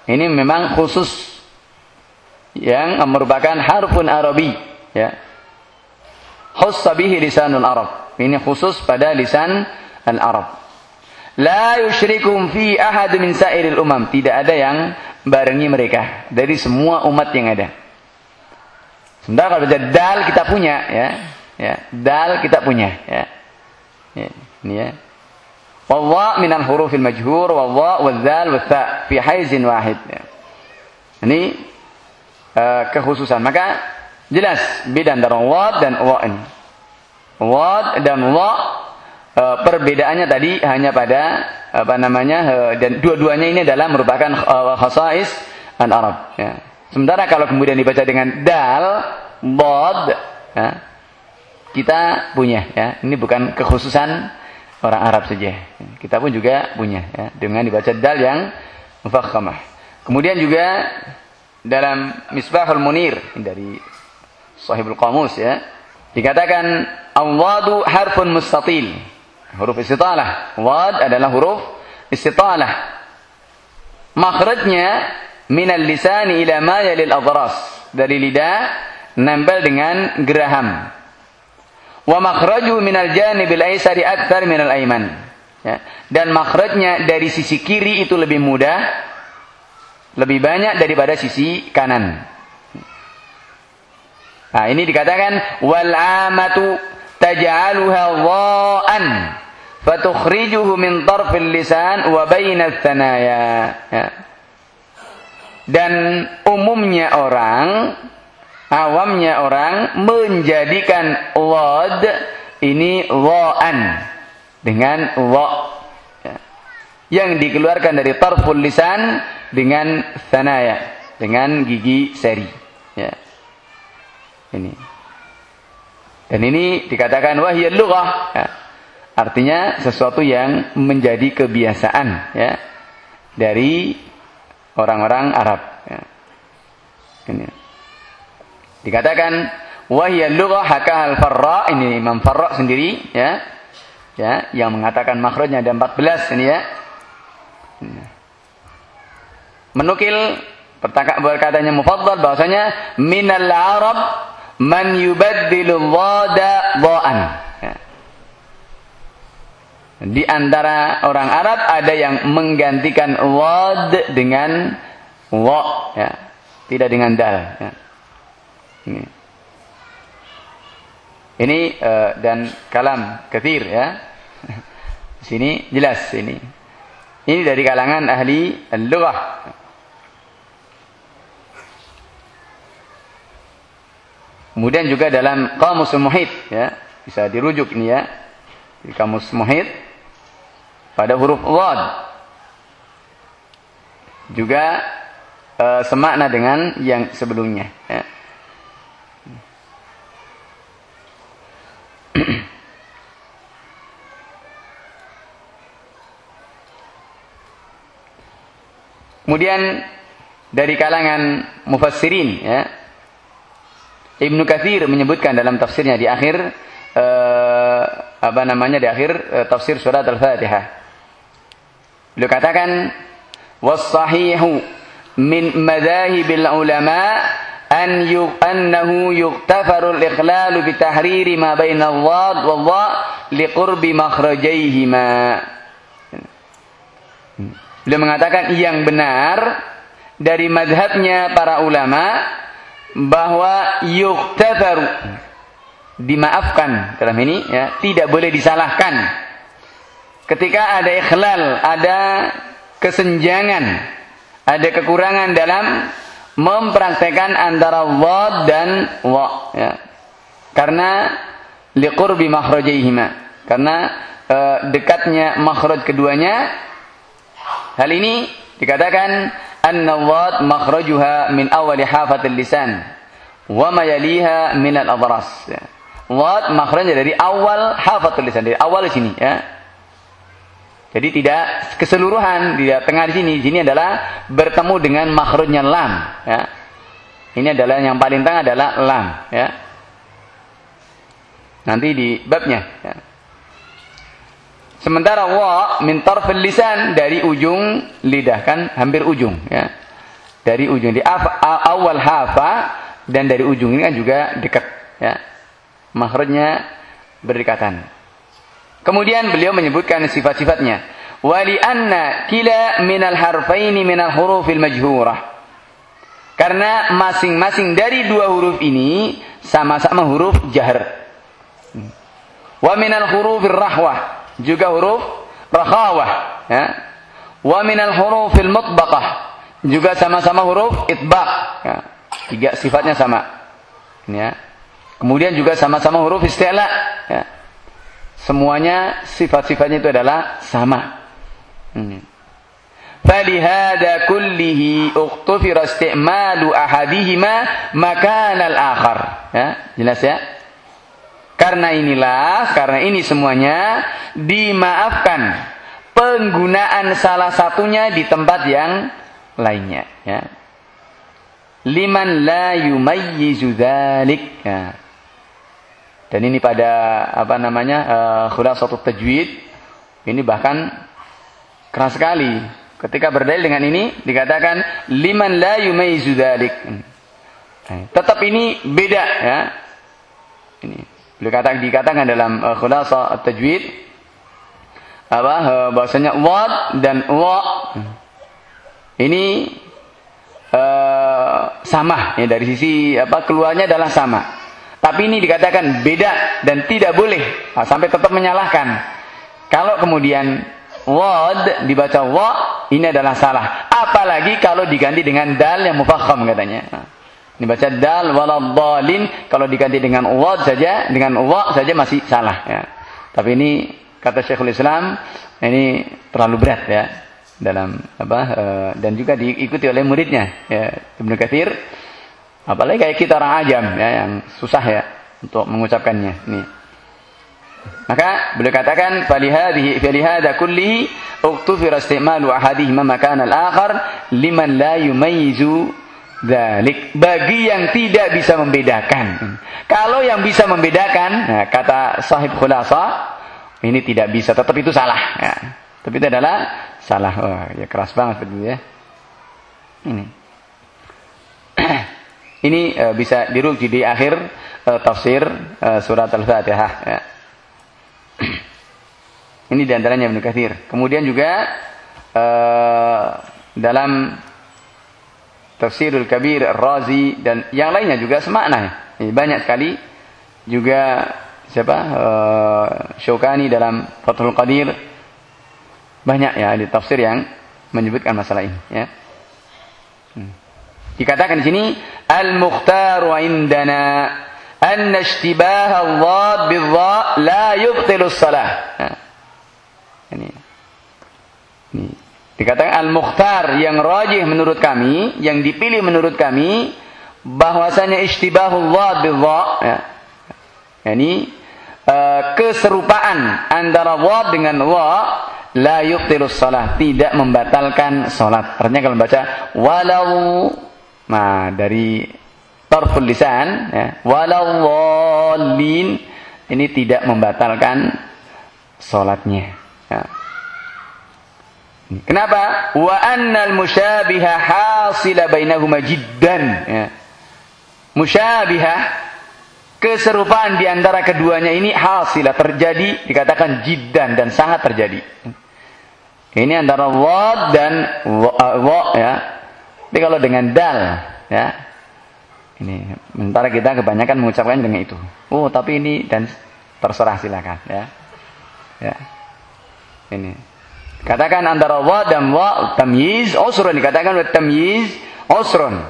[SPEAKER 1] Ini memang khusus yang merupakan harfun arabi ya. Khussa bihi lisanul arab. Ini khusus pada lisan al-arab. La yushrikum fi ahad min sairil umam. Tidak ada yang barengi mereka dari semua umat yang ada. Sementara kalau baca dal kita punya ya. Ya, dal kita punya ya. ya ini ya. Wa minal hurufil majhur wa wa wa dzal wa tha fi haizin wahid ya. Ini uh, kekhususan. Maka jelas beda antara wa dan wa ini. Wa dan wa uh, perbedaannya tadi hanya pada apa namanya uh, dan dua-duanya ini adalah merupakan uh, khasais al-Arab ya. Sementara kalau kemudian dibaca dengan dal, bod, ya, kita punya ya. Ini bukan kekhususan orang Arab saja. Kita pun juga punya ya dengan dibaca dal yang mufakhamah. Kemudian juga dalam Misbahul Munir dari Sahibul Qamus ya dikatakan awadu harfun mustatil Huruf istitalah. Wad adalah huruf istitalah. Makhrajnya minal lisani ila ma yalil adras. Dari lidah nempel dengan geraham. Wa makhraju minal janibil aisari akthar minal aiman. Ya. Dan makhrajnya dari sisi kiri itu lebih mudah, lebih banyak daripada sisi kanan. Nah, ini dikatakan wal amatu taj'aluha dha'an fatukhrijuhu min tarfil lisan wa baina thanaya ya. dan umumnya orang awamnya orang menjadikan wad ini wa'an dengan wa ya. yang dikeluarkan dari tarful lisan dengan thanaya dengan gigi seri ya. ini dan ini dikatakan wahiyal lughah. Ya. Artinya sesuatu yang menjadi kebiasaan ya dari orang-orang Arab. Ya. Ini. Dikatakan wahiyal lughah haka al-farra ini Imam Farra sendiri ya. Ya, yang mengatakan makhrajnya ada 14 ini ya. Menukil perkataannya mufaddal bahwasanya minal arab man yubaddilu dhada dha'an. Ya. Di antara orang Arab ada yang menggantikan wad dengan wa, ya. tidak dengan dal. Ya. Ini, ini uh, dan kalam ketir ya. Sini jelas ini. Ini dari kalangan ahli al-lughah. Kemudian juga dalam kamus muhid ya, bisa dirujuk ini ya. Di kamus muhid pada huruf wad juga e, semakna dengan yang sebelumnya ya. Kemudian dari kalangan mufassirin ya, Ibnu Katsir menyebutkan dalam tafsirnya di akhir uh, apa namanya di akhir uh, tafsir surat Al-Fatihah. Beliau katakan wasahihu min madhahibil ulama an yuk annahu yuktafaru al-ikhlalu bi tahriri ma baina al-dhad wal dha liqurbi makhrajayhima. Beliau mengatakan yang benar dari madhabnya para ulama bahwa yuktafaru dimaafkan dalam ini ya tidak boleh disalahkan ketika ada ikhlal ada kesenjangan ada kekurangan dalam mempraktekkan antara wa dan wa ya. Karena liqurbi makhrajaihima. Karena e, dekatnya makhraj keduanya hal ini dikatakan anna wad makhrajuha min awali hafatil lisan wa ma yaliha min al-adras. Ya. Wad makhrajnya dari awal hafatul lisan, dari awal sini ya jadi tidak keseluruhan di tengah di sini. Di sini adalah bertemu dengan makhrajnya lam. Ya. Ini adalah yang paling tengah adalah lam. Ya. Nanti di babnya. Ya. Sementara wa min tarfil lisan dari ujung lidah kan hampir ujung. Ya. Dari ujung di awal hafa dan dari ujung ini kan juga dekat. Ya. Makhrajnya berdekatan. Kemudian beliau menyebutkan sifat-sifatnya. Wali anna kila minal harfaini minal hurufil majhurah. Karena masing-masing dari dua huruf ini sama-sama huruf jahar. Wa minal hurufil rahwah. Juga huruf rakhawah. Ya. Wa minal hurufil mutbaqah. Juga sama-sama huruf itbaq. Ya. Tiga sifatnya sama. Ya. Kemudian juga sama-sama huruf isti'la. Ya Semuanya sifat-sifatnya itu adalah sama. Hmm. Falihada kullihi uktufira isti'malu ahadihima makanal akhar. Ya, jelas ya? Karena inilah, karena ini semuanya dimaafkan penggunaan salah satunya di tempat yang lainnya. Ya. Liman la yumayyizu. Ya. Dan ini pada apa namanya uh, satu tajwid ini bahkan keras sekali. Ketika berdalil dengan ini dikatakan liman la yumayyizu. Eh, tetap ini beda ya. Ini beliau kata dikatakan dalam uh, khulasa tajwid apa uh, bahasanya wad dan wa ini uh, sama ya dari sisi apa keluarnya adalah sama. Tapi ini dikatakan beda dan tidak boleh nah, sampai tetap menyalahkan. Kalau kemudian wad dibaca wa ini adalah salah. Apalagi kalau diganti dengan dal yang mufakham katanya. Nah, dibaca dal waladhalin kalau diganti dengan wad saja dengan wa saja masih salah ya. Tapi ini kata Syekhul Islam ini terlalu berat ya dalam apa uh, dan juga diikuti oleh muridnya ya Ibnu Katsir Apalagi kayak kita orang ajam ya yang susah ya untuk mengucapkannya. Ini. Maka beliau katakan falihadhihi falihada kulli uktufira istimalu ahadihima makana al-akhar liman la yumayyizu dzalik bagi yang tidak bisa membedakan. Kalau yang bisa membedakan, nah, kata sahib khulasa ini tidak bisa, tetap itu salah. Ya. Tapi itu adalah salah. Wah, ya keras banget begitu ya. Ini. Ini uh, bisa dirujuk di akhir uh, tafsir uh, surat Al-Fatihah. Ya. Ini di antaranya Ibnu Katsir. Kemudian juga uh, dalam Tafsirul Kabir Razi dan yang lainnya juga semakna. Banyak sekali juga siapa uh, Syukani dalam Fathul Qadir banyak ya di tafsir yang menyebutkan masalah ini ya. Hmm. Dikatakan di sini al-mukhtaru indana anna ishtibaha Allah bidha la yubtilu salah. Ini. Ini. Dikatakan al-mukhtar yang rajih menurut kami, yang dipilih menurut kami bahwasanya ishtibahullah bidha ya. Ini uh, keserupaan antara wa dengan wa la yubtilus salah, tidak membatalkan salat. Artinya kalau baca walau Nah, dari tarful lisan ya, walawallin ini tidak membatalkan salatnya ya. Kenapa? Wa annal musyabiha hasila bainahuma jiddan. Ya. Musyabiha keserupaan di antara keduanya ini hasilah terjadi dikatakan jiddan dan sangat terjadi. Ini antara wad dan wa, wa ya. Tapi kalau dengan dal ya. Ini sementara kita kebanyakan mengucapkan dengan itu. Oh, tapi ini dan terserah silakan ya. Ya. Ini. Katakan antara wa dan wa tamyiz usrun dikatakan wa tamyiz usrun.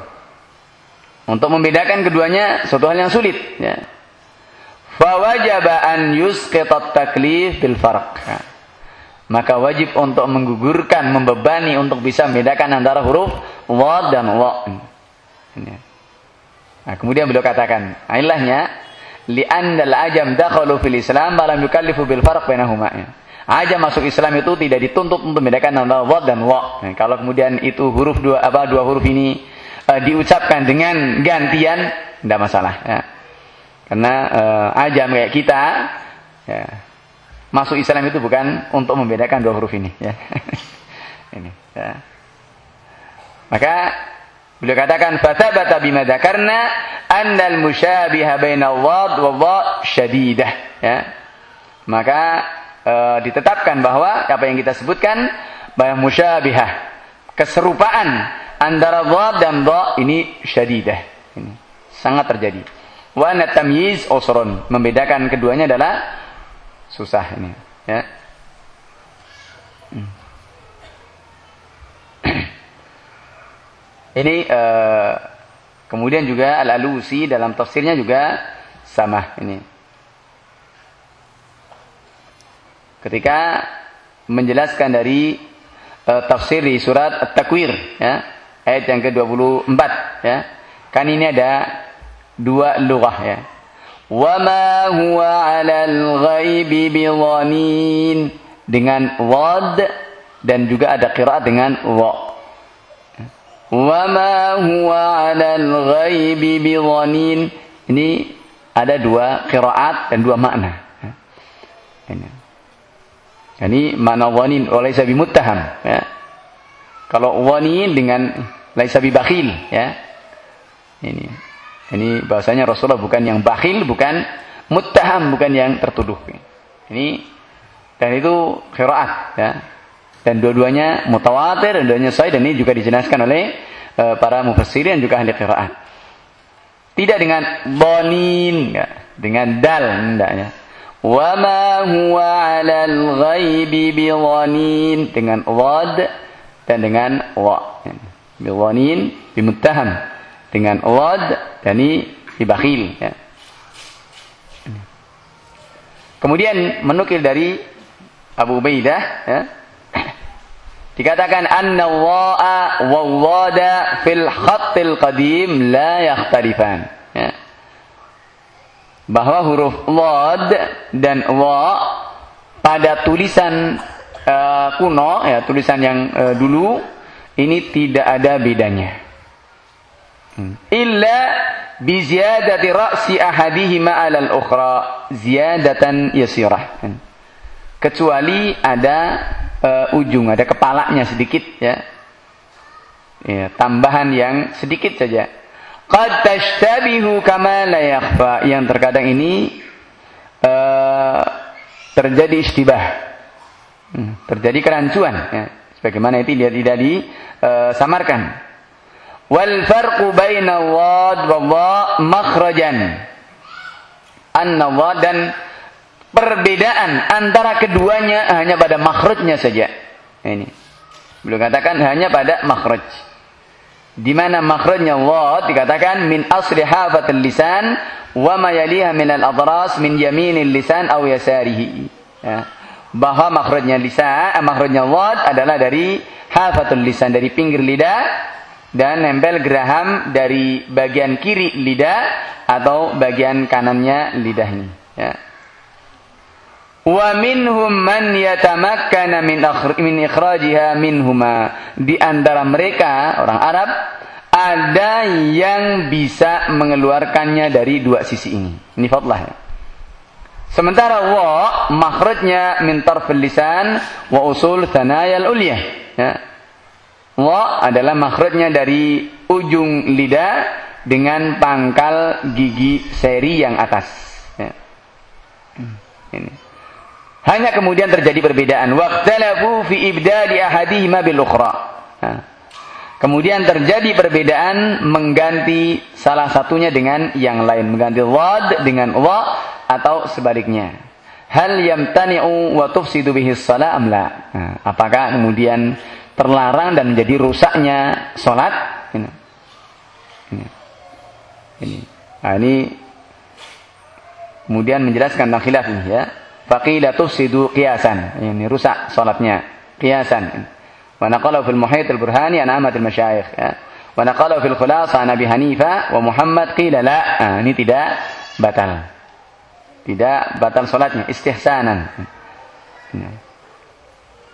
[SPEAKER 1] Untuk membedakan keduanya suatu hal yang sulit ya. Fawajaba an yusqita taklif bil farq. Ya. Maka wajib untuk menggugurkan, membebani untuk bisa membedakan antara huruf wa dan wa. Nah, kemudian beliau katakan, ilahnya li'anna al-ajam dakhalu fil Islam malam yukallifu bil farq bainahuma. Aja masuk Islam itu tidak dituntut untuk membedakan antara wa dan wa. Nah, kalau kemudian itu huruf dua apa dua huruf ini uh, diucapkan dengan gantian tidak masalah ya. Karena uh, ajam kayak kita ya, masuk Islam itu bukan untuk membedakan dua huruf ini ya. ini ya. Maka beliau katakan fatabata bima dzakarna annal musyabiha bainal wad wa dha syadidah ya. Maka e, ditetapkan bahwa apa yang kita sebutkan bahwa musyabihah keserupaan antara dha dan dha ini syadidah. Ini sangat terjadi. Wa tamyiz usrun membedakan keduanya adalah susah ini ya. Hmm. ini e, kemudian juga al-alusi dalam tafsirnya juga sama ini ketika menjelaskan dari uh, tafsir di surat At-Takwir ya, ayat yang ke-24 ya. Kan ini ada dua lughah ya. Wa ma huwa 'alal ghaibi bidhanin dengan wad dan juga ada qiraat dengan wa. Wa ma huwa 'alal ghaibi bidhanin ini ada dua qiraat dan dua makna. Ya. Ini. Ini mana wanin oleh sabi muttaham. Ya. Kalau wanin dengan laisa bakhil. Ya. Ini. Ini bahasanya Rasulullah bukan yang bakhil, bukan muttaham, bukan yang tertuduh. Ini dan itu khiraat. Ya. Dan dua-duanya mutawatir dan dua-duanya sahih dan ini juga dijelaskan oleh uh, para mufassirin juga ahli khiraat. Tidak dengan bonin, ya. dengan dal, hendaknya. Wama huwa 'alal ghaibi bidhanin dengan wad dan dengan wa. Bidhanin bimuttaham dengan wad dan ini dibakhil ya. Kemudian menukil dari Abu Ubaidah ya. Dikatakan anna wa'a wa wada fil khattil qadim la yakhtalifan. Bahwa huruf wad dan wa pada tulisan uh, kuno ya tulisan yang uh, dulu ini tidak ada bedanya. Hmm. Illa bi ziyadati ra'si ahadihima 'ala al-ukhra ziyadatan yasirah. Hmm. Kecuali ada uh, ujung, ada kepalanya sedikit ya. Ya, tambahan yang sedikit saja qad tashtabihu kama la yakhfa. Yang terkadang ini uh, terjadi istibah. Hmm, terjadi kerancuan ya. sebagaimana itu dia tidak disamarkan uh, wal farqu baina wad wa dha makhrajan. Anna dan perbedaan antara keduanya hanya pada makhrajnya saja. Ini. Belum katakan hanya pada makhraj di mana makhrajnya wa dikatakan min asli hafatul lisan wa ma yaliha min al-adras min yaminil lisan aw yasarihi. Ya. Bahwa makhrajnya lisan, eh, makhrajnya wa adalah dari hafatul lisan dari pinggir lidah dan nempel geraham dari bagian kiri lidah atau bagian kanannya lidah ini. Ya. Wa minhum man yatamakkana min min ikhrajiha minhuma. Di antara mereka orang Arab ada yang bisa mengeluarkannya dari dua sisi ini. Ini fadlah ya. Sementara wa makhrajnya min tarfil lisan wa usul thanayal ulyah. ya. Wa adalah makhrajnya dari ujung lidah dengan pangkal gigi seri yang atas. Ya. Ini. Hanya kemudian terjadi perbedaan. Waqtalafu fi ibdali ahadihima bil ukhra. Kemudian terjadi perbedaan mengganti salah satunya dengan yang lain, mengganti wad dengan wa atau sebaliknya. Hal yamtani'u wa tufsidu bihi shalah am la? Nah, apakah kemudian terlarang dan menjadi rusaknya salat? Ini. Ini. Ini. Nah, ini kemudian menjelaskan tentang khilaf ini ya. Faqila sidu qiyasan. Ini rusak salatnya. Qiyasan. Wa naqala fil muhayyit al-burhani an al masyayikh. Ya. Wa naqala fil khulasa an Abi Hanifa wa Muhammad qila la. Nah, ini tidak batal. Tidak batal salatnya istihsanan.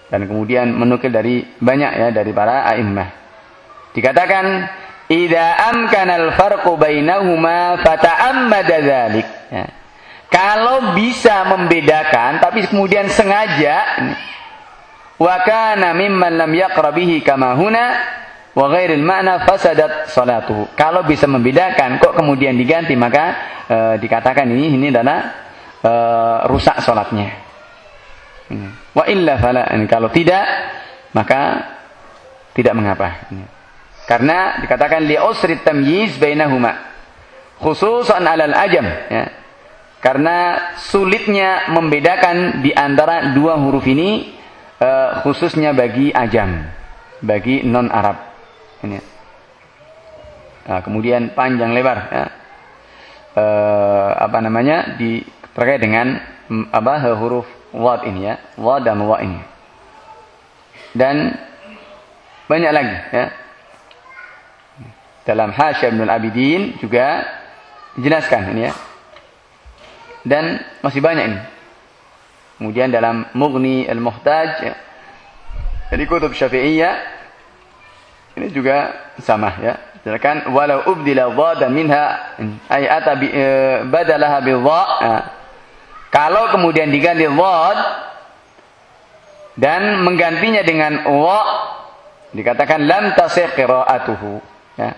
[SPEAKER 1] Dan kemudian menukil dari banyak ya dari para a'immah. Dikatakan idza amkana al-farqu bainahuma fata'ammada dzalik. Ya kalau bisa membedakan tapi kemudian sengaja wa kana mimman lam yaqra bihi kama huna wa ghairil ma'na fasadat salatuhu. Kalau bisa membedakan kok kemudian diganti maka e, dikatakan ini ini adalah e, rusak salatnya. Wa illa fala kalau tidak maka tidak mengapa. Karena dikatakan li usri tamyiz bainahuma khususan alal ajam ya. Karena sulitnya membedakan di antara dua huruf ini uh, khususnya bagi ajam, bagi non Arab. Ini. Nah, kemudian panjang lebar, ya. uh, apa namanya di terkait dengan mm, apa huruf wad ini ya, wad dan wa ini. Dan banyak lagi ya. Dalam Hasyah Ibn Abidin juga dijelaskan ini ya. Dan masih banyak ini. Kemudian dalam Mughni al-Muhtaj ya. Jadi kutub Syafi'iyah ini juga sama ya. Silakan walau ubdila dhadan minha ay ata bi, e, badalaha bil dha. Ya. Kalau kemudian diganti dhad dan menggantinya dengan wa dikatakan lam tasih qira'atuhu ya.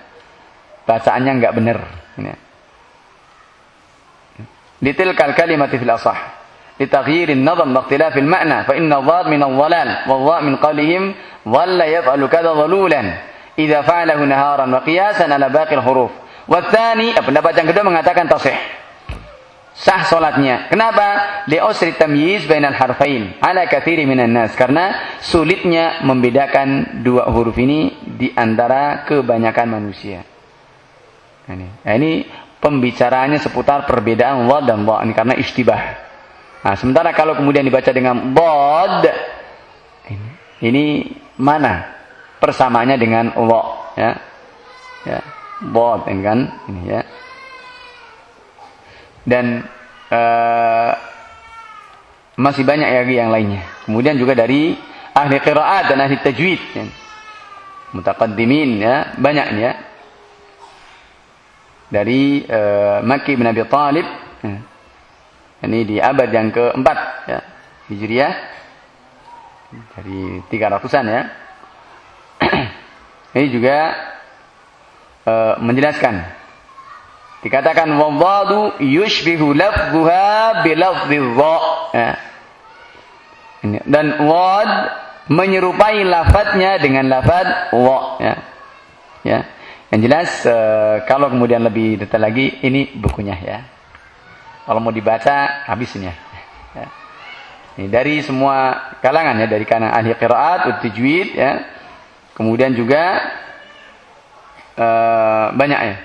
[SPEAKER 1] Bacaannya enggak benar ya Litilkal kalimati fil asah. لتغيير النظم واختلاف المعنى فإن الضاد من الضلال والضاء من قولهم ظل يفعل كذا ضلولا إذا فعله نهارا وقياسا على باقي الحروف والثاني pendapat yang kedua mengatakan tasih sah salatnya. Kenapa? Li'usri tamyiz bainal harfain ala katsiri minan nas. Karena sulitnya membedakan dua huruf ini di antara kebanyakan manusia. Ini, nah, ini pembicaraannya seputar perbedaan wa dan wa ini karena istibah. Nah, sementara kalau kemudian dibaca dengan bod, ini, mana persamaannya dengan Allah, ya, ya, bod, kan, ini ya. Dan uh, masih banyak lagi yang lainnya. Kemudian juga dari ahli qiraat dan ahli tajwid, ya. mutaqaddimin, ya, banyak ya. Dari uh, Makki bin Abi Talib, ya ini di abad yang keempat ya, Hijriah dari 300-an ya. Ini juga e, menjelaskan dikatakan wadadu yushbihu lafzuha bilafdhi dha ya. Dan wad menyerupai lafadznya dengan lafad wa ya. Ya. Yang jelas e, kalau kemudian lebih detail lagi ini bukunya ya. Kalau mau dibaca habisnya. Ya. Ini dari semua kalangan ya, dari kalangan ahli qiraat, tajwid ya. Kemudian juga uh, banyak ya.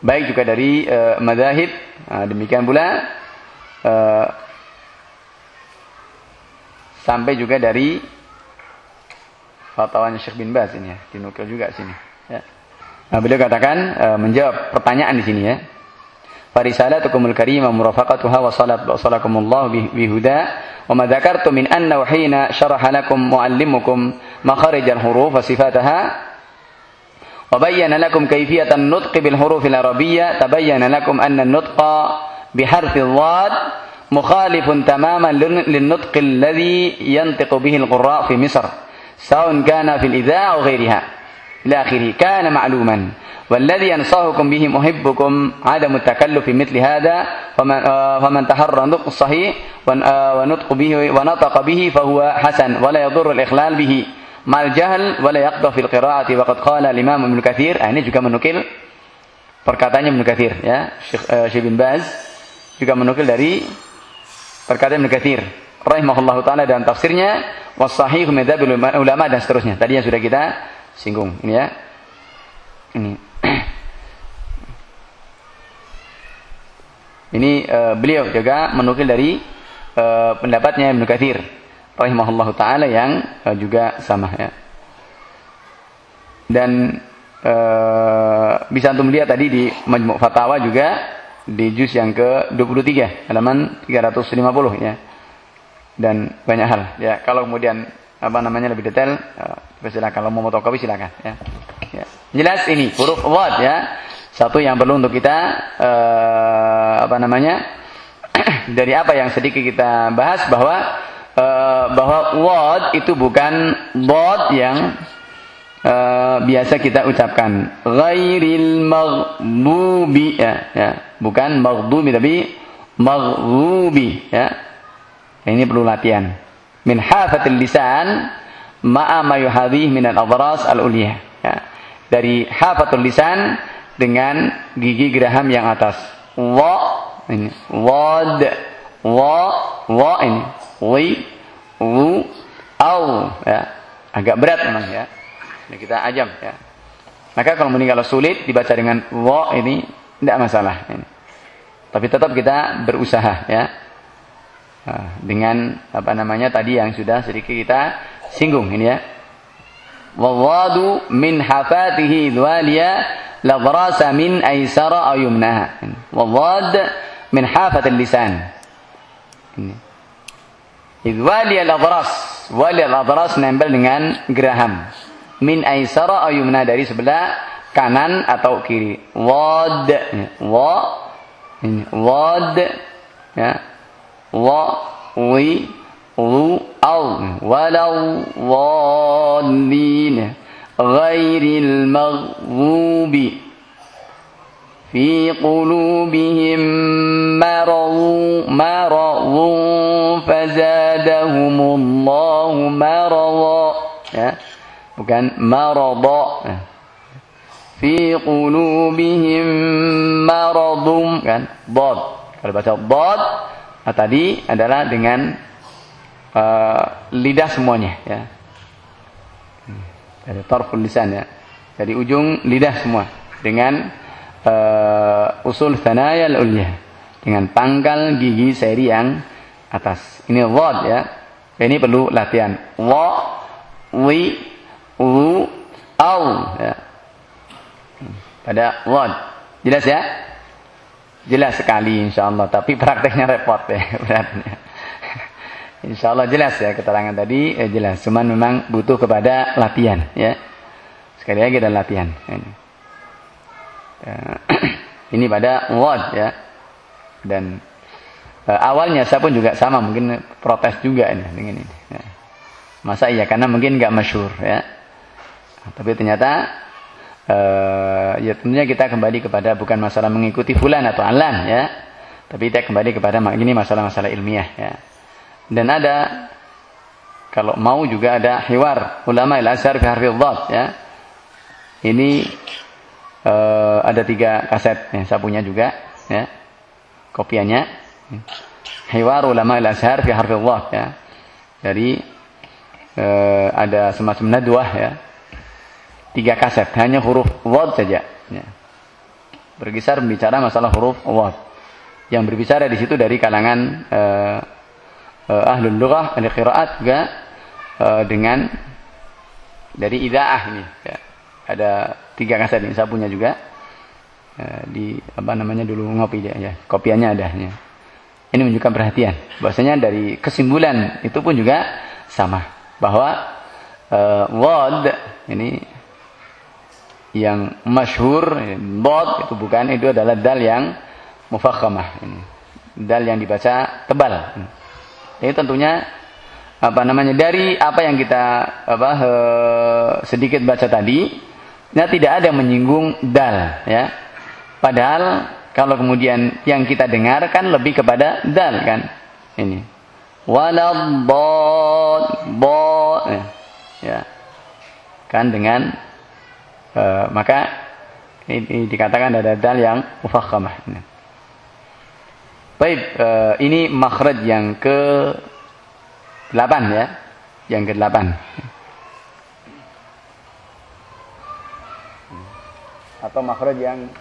[SPEAKER 1] Baik juga dari madhahib, uh, demikian pula uh, sampai juga dari fatwanya Syekh bin Baz ini ya, dinukil juga sini. Nah, beliau katakan eh, menjawab pertanyaan di sini ya. Farisalatukumul karimah murafaqatuha wa salat wasalakumullah bihuda. Wa ma dzakartu min anna hina syaraha lakum muallimukum makharijal huruf wa sifataha. Wa bayyana lakum kayfiyatan nutqi bil hurufil arabiyyah tabayyana lakum anna an-nutqa bi harfil dhad mukhalifun tamaman lin nutqi alladhi yantiqu bihi al-qurra fi Misr. Sawun kana fil idha' aw ghairiha إلى آخره كان معلوما والذي أنصحكم به محبكم عدم التكلف في مثل هذا فمن, فمن تحرى النطق الصحيح ونطق به ونطق به فهو حسن ولا يضر الإخلال به مع الجهل ولا يقضى في القراءة وقد قال الإمام ابن كثير ini juga menukil perkataannya Ibnu Katsir ya Syekh, uh, Syekh bin Baz juga menukil dari perkataan Ibnu Katsir rahimahullahu taala dalam tafsirnya wasahih madhabil ulama dan seterusnya tadi yang sudah kita singgung ini ya ini ini uh, beliau juga menukil dari uh, pendapatnya Ibnu Katsir rahimahullahu taala yang uh, juga sama ya dan e, bisa antum lihat tadi di Majmu' Fatawa juga di juz yang ke-23 halaman 350 ya. Dan banyak hal ya. Kalau kemudian apa namanya lebih detail silakan kalau mau fotokopi silakan ya. ya. Jelas ini huruf wad ya. Satu yang perlu untuk kita e, apa namanya? dari apa yang sedikit kita bahas bahwa e, bahwa wad itu bukan wad yang uh, biasa kita ucapkan ghairil maghdubi ya, ya. bukan maghdubi tapi maghdubi ya ini perlu latihan min hafatil lisan ma'a ma yuhadhih min al-adras al-uliyah ya. dari hafatul lisan dengan gigi geraham yang atas wa ini wad wa wa ini wi wu au ya agak berat memang ya ini kita ajam ya. Maka kalau meninggal sulit dibaca dengan wa ini tidak masalah. Ini. Tapi tetap kita berusaha ya. Dengan apa namanya tadi yang sudah sedikit kita singgung ini ya. Wawadu min hafatihi dwaliya ladrasa min aisara ayumnaha. Wawad min hafatil lisan. Ini. Idwaliya ladras. Waliya ladras nempel dengan geraham min aisara ayumna dari sebelah kanan atau kiri. Wad, wa, ini wad, ya, و و و أو ولا الضالين غير المغضوب في قلوبهم مرض مرض فزادهم الله مرضا. bukan مرضا. في قلوبهم مرض. kan ضاد. kalau baca ضاد. Nah, tadi adalah dengan uh, lidah semuanya ya. Dari tarful lisan ya. Dari ujung lidah semua dengan uh, usul thanaya al-ulya dengan pangkal gigi seri yang atas. Ini wad ya. Ini perlu latihan. Wa wi u au ya. pada wad. Jelas ya jelas sekali insyaallah. Tapi prakteknya repot ya beratnya. Insyaallah jelas ya keterangan tadi eh, jelas. Cuman memang butuh kepada latihan ya. Sekali lagi dan latihan ini, ya. ini pada wad ya. Dan uh, awalnya saya pun juga sama mungkin protes juga ini dengan ini ya. masa iya karena mungkin nggak masyur ya. Tapi ternyata uh, ya tentunya kita kembali kepada bukan masalah mengikuti fulan atau alan ya. Tapi kita kembali kepada ini masalah-masalah ilmiah ya. Dan ada kalau mau juga ada hiwar ulama al-azhar fi harfi ya. Ini uh, ada tiga kaset yang saya punya juga ya. Kopiannya. Hiwar ulama al-azhar fi harfi ya. Jadi uh, ada semacam nadwah ya tiga kaset hanya huruf wad saja ya. berkisar bicara masalah huruf wad yang berbicara di situ dari kalangan uh, uh, ahlul lughah ahli qiraat juga uh, dengan dari idaah ini ya. ada tiga kaset ini saya punya juga uh, di apa namanya dulu ngopi dia ya kopiannya ada ya. ini menunjukkan perhatian bahwasanya dari kesimpulan itu pun juga sama bahwa uh, wad ini yang masyhur bod itu bukan itu adalah dal yang mufakhamah ini. Dal yang dibaca tebal. Ini tentunya apa namanya dari apa yang kita apa he, sedikit baca tadi nah tidak ada yang menyinggung dal ya. Padahal kalau kemudian yang kita dengar kan lebih kepada dal kan. Ini. Walad bo ya, ya. Kan dengan uh, maka ini, dikatakan ada dal yang mufakhamah Baik, uh, ini makhraj yang ke 8 ya. Yang ke 8. Atau makhraj yang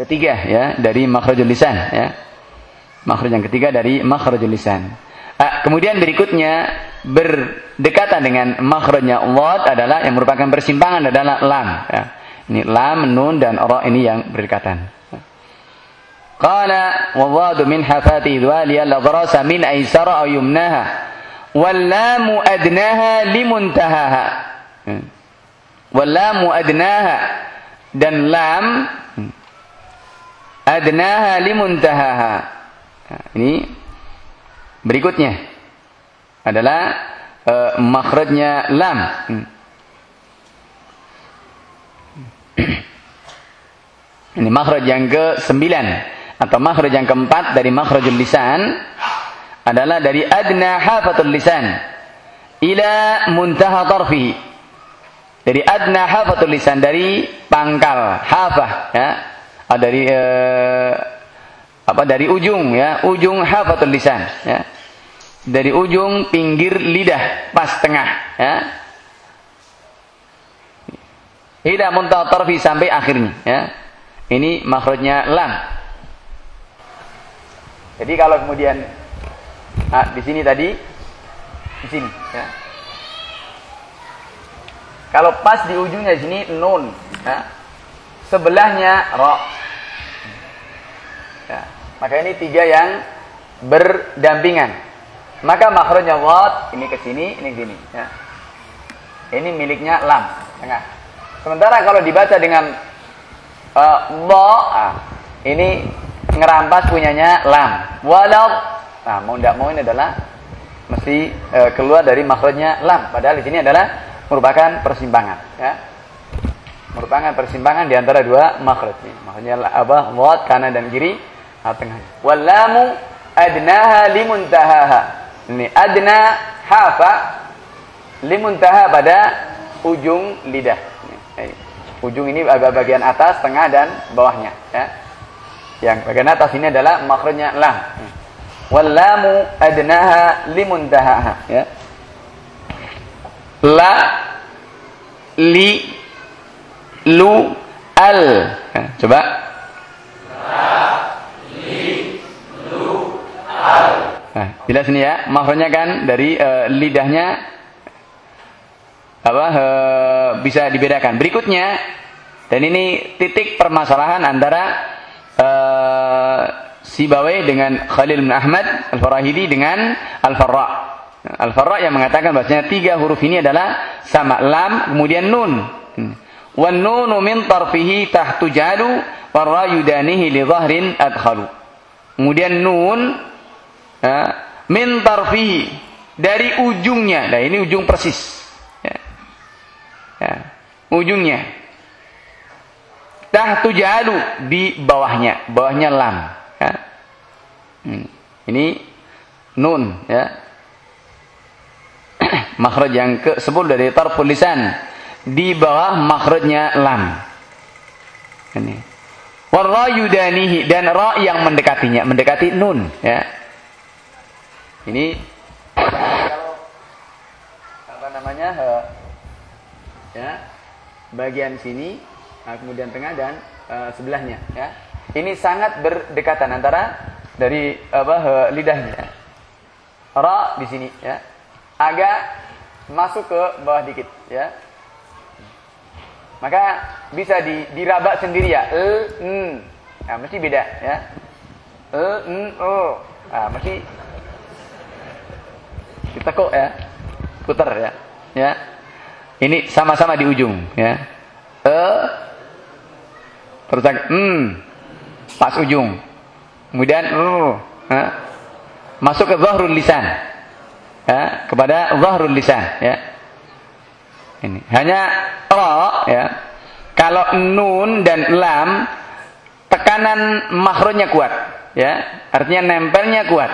[SPEAKER 1] ketiga ya dari makhrajul lisan ya. Makhraj yang ketiga dari makhrajul lisan. Ah, kemudian berikutnya berdekatan dengan makhrajnya wad adalah yang merupakan persimpangan adalah lam ya. ini lam nun dan ra ini yang berdekatan. Qala wa wadu min hafati dhaliya la gharasa min aisara aw yumnaha wal lamu adnaha limuntahaha. Hmm. Wal adnaha dan lam hmm, adnaha limuntahaha. Nah, ini berikutnya adalah uh, makhrajnya lam. Ini makhraj yang ke sembilan atau makhraj yang keempat dari makhrajul lisan adalah dari adna hafatul lisan ila muntaha tarfihi. Dari adna hafatul lisan dari pangkal hafah ya. Dari eh, apa dari ujung ya ujung hafatul lisan ya dari ujung pinggir lidah pas tengah ya ila muntaha tarfi sampai akhirnya ya ini makhrajnya lam jadi kalau kemudian ah, di sini tadi, di sini. Ya. Kalau pas di ujungnya di sini nun, ya. sebelahnya ro. Ya. Maka ini tiga yang berdampingan. Maka makronya wat ini ke sini, ini ke sini. Ya. Ini miliknya lam, tengah. Sementara kalau dibaca dengan uh, bo, ah, ini ngerampas punyanya lam. Walau nah mau tidak mau ini adalah mesti e, keluar dari makhrajnya lam. Padahal di sini adalah merupakan persimpangan, ya. Merupakan persimpangan di antara dua makhraj. Makhrajnya apa? Wad kanan dan kiri, nah, tengah. Walamu adnaha limuntahaha. Ini adna hafa limuntaha pada ujung lidah. Ini, ujung ini bagian atas, tengah dan bawahnya, ya. Yang bagian atas ini adalah makhrajnya lam. Wallamu adnaha limuntahaha ya. La li lu al. Ya, coba. Nah, jelas ini ya. Makhrajnya kan dari uh, lidahnya apa uh, bisa dibedakan. Berikutnya dan ini titik permasalahan antara uh, Sibawai dengan Khalil bin Ahmad Al-Farahidi dengan Al-Farra. Al-Farra yang mengatakan bahasanya tiga huruf ini adalah sama lam kemudian nun. Wan nunu min tarfihi tahtu jalu warra yudanihi li dhahrin adkhalu. Kemudian nun ya, min tarfihi dari ujungnya. Nah ini ujung persis. Ya. Ya. Ujungnya tahtu jalu di bawahnya, bawahnya lam. Ya. Hmm. Ini nun ya. makhraj yang ke-10 dari tarful lisan di bawah makhrajnya lam. Ini. Warra yudanihi dan ra yang mendekatinya, mendekati nun ya. Ini kalau apa namanya? Ya. Bagian sini nah, kemudian tengah dan uh, sebelahnya ya. Ini sangat berdekatan antara dari apa uh, lidahnya. Ra di sini ya. Agak masuk ke bawah dikit ya. Maka bisa di, diraba sendiri ya. E n nah, mesti beda ya. E n o. Nah, mesti ditekuk ya putar ya ya ini sama-sama di ujung ya e Terus hmm, pas ujung. Kemudian uh, masuk ke zahrul lisan. ya, kepada zahrul lisan ya. Ini hanya ra ya. Kalau nun dan lam tekanan makhrajnya kuat ya. Artinya nempelnya kuat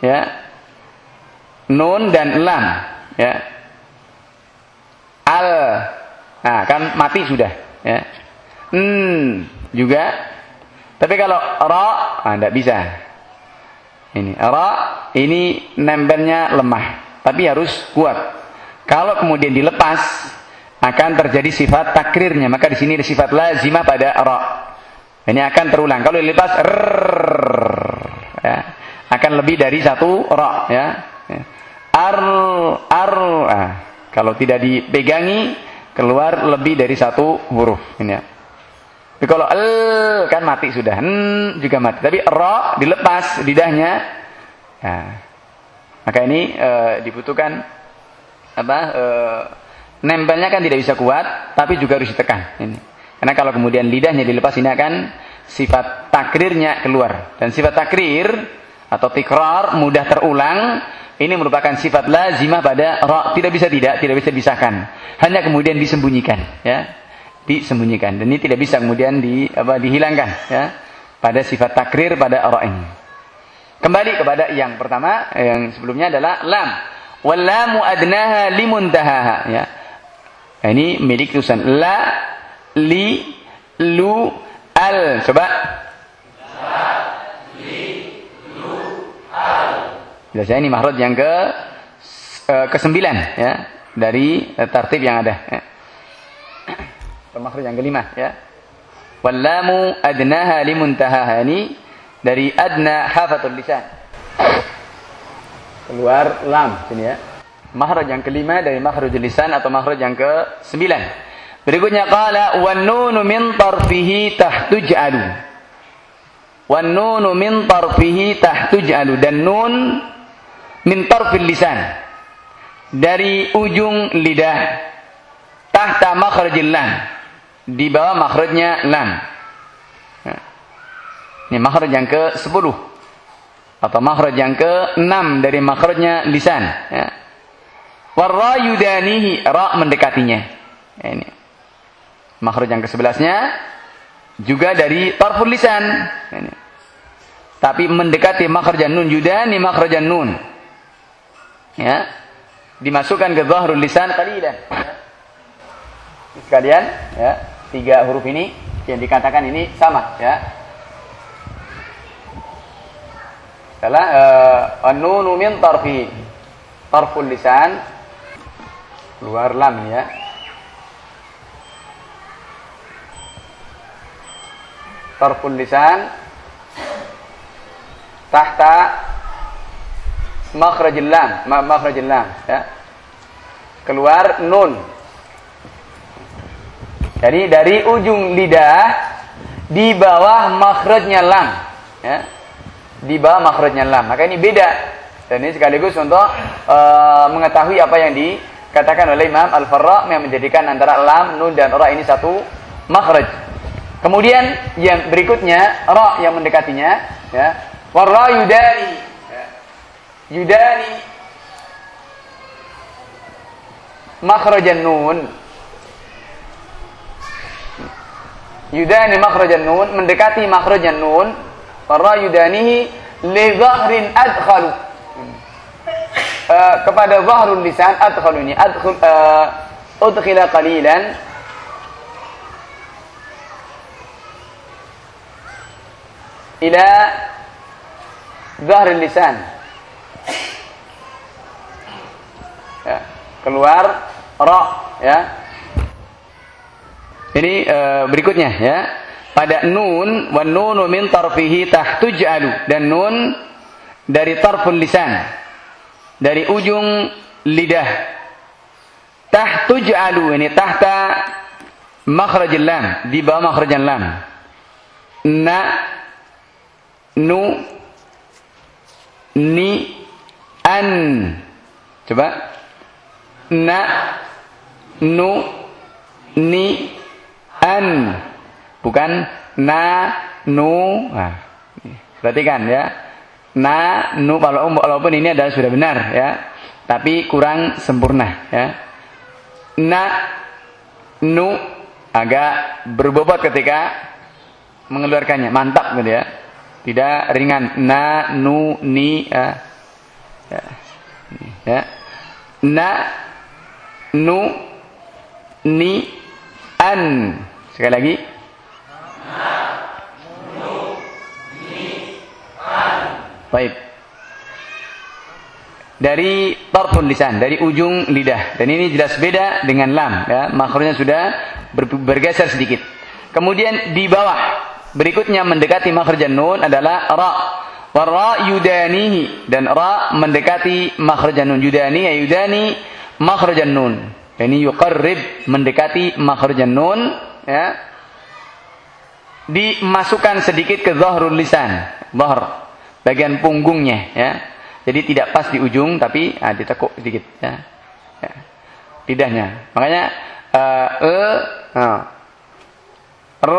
[SPEAKER 1] ya. Nun dan lam ya. Al nah kan mati sudah ya. Hmm juga tapi kalau ra ah, tidak bisa ini ra ini nempelnya lemah, tapi harus kuat. Kalau kemudian dilepas akan terjadi sifat takrirnya, maka di sini ada sifat lazimah pada ra. Ini akan terulang. Kalau dilepas rrr, ya, akan lebih dari satu ra ya. Ar ar ah, kalau tidak dipegangi keluar lebih dari satu huruf ini ya. Tapi kalau el kan mati sudah, n juga mati. Tapi ro dilepas lidahnya, ya. maka ini e, dibutuhkan apa? E, nempelnya kan tidak bisa kuat, tapi juga harus ditekan. Ini. Karena kalau kemudian lidahnya dilepas ini akan sifat takrirnya keluar. Dan sifat takrir atau tikrar mudah terulang ini merupakan sifat lazimah pada ro tidak bisa tidak tidak bisa disahkan hanya kemudian disembunyikan ya disembunyikan dan ini tidak bisa kemudian di apa dihilangkan ya pada sifat takrir pada ara ini. Kembali kepada yang pertama yang sebelumnya adalah lam. Wallamu adnaha limuntahaha ya. Nah, ini milik tulisan la li lu al. Coba. Biasanya ini mahrud yang ke eh, ke sembilan ya dari tartib yang ada. Ya yang kelima ya. Wallamu adnaha limuntahaha ini dari adna hafatul lisan. Keluar lam sini ya. Makhraj yang kelima dari makhraj lisan atau makhraj yang ke sembilan. Berikutnya qala wan nunu min tarfihi tahtuj'alu. Wan nunu min tarfihi tahtuj'alu dan nun min tarfil lisan. Dari ujung lidah tahta makhrajil lam di bawah makhrajnya lam. Ya. Ini makhraj yang ke-10 atau makhraj yang ke-6 dari makhrajnya lisan, ya. Warra yudanihi ra mendekatinya. Ya, ini. Makhraj yang ke-11-nya juga dari tarful lisan. Ya, ini. Tapi mendekati makhrajan nun yudani makhrajan nun. Ya. Dimasukkan ke zahrul lisan qalilan. Ya. Sekalian, ya tiga huruf ini yang dikatakan ini sama ya. Adalah uh, an-nunu min tarfi tarful lisan keluar lam ya. Tarful lisan tahta makhrajil lam, makhrajil lam ya. Keluar nun jadi dari ujung lidah di bawah makhrajnya lam. Ya. Di bawah makhrajnya lam. Maka ini beda. Dan ini sekaligus untuk uh, mengetahui apa yang dikatakan oleh Imam Al-Farra yang menjadikan antara lam, nun dan ra ini satu makhraj. Kemudian yang berikutnya ra yang mendekatinya ya. Warra yudani. Yudani. Makhrajan nun. Yudani makhrajan nun mendekati makhrajan nun. Para yudanihi li zahrin adkhalu. Uh, kepada zahrul lisan adkhalu ini. Adkhul uh, udkhila qalilan. Ila zahrul lisan ya, keluar ra ya ini uh, berikutnya ya. Pada nun wan nunu min tarfihi tahtuj'alu dan nun dari tarful lisan. Dari ujung lidah. Tahtuj'alu ini tahta makhrajil lam, di bawah makhrajal lam. Na nu ni an. Coba. Na nu ni an bukan na nu nah, perhatikan ya na nu walaupun ini adalah sudah benar ya tapi kurang sempurna ya. Na nu agak berbobot ketika mengeluarkannya, mantap gitu ya. Tidak ringan. Na nu ni ya. Ya. ya. Na nu ni an. Sekali lagi. Baik. Dari tarful lisan, dari ujung lidah. Dan ini jelas beda dengan lam. Ya. Makhrajnya sudah ber bergeser sedikit. Kemudian di bawah. Berikutnya mendekati makhraj nun adalah ra. Warra yudanihi. Dan ra mendekati makhraj nun. Yudani ya yudani makhraj nun. Ini yuqarrib mendekati makhraj nun. Ya. Dimasukkan sedikit ke zahrul lisan. Zahr bagian punggungnya ya. Jadi tidak pas di ujung tapi ah, ditekuk sedikit ya. ya. Lidahnya. Makanya uh, e uh, r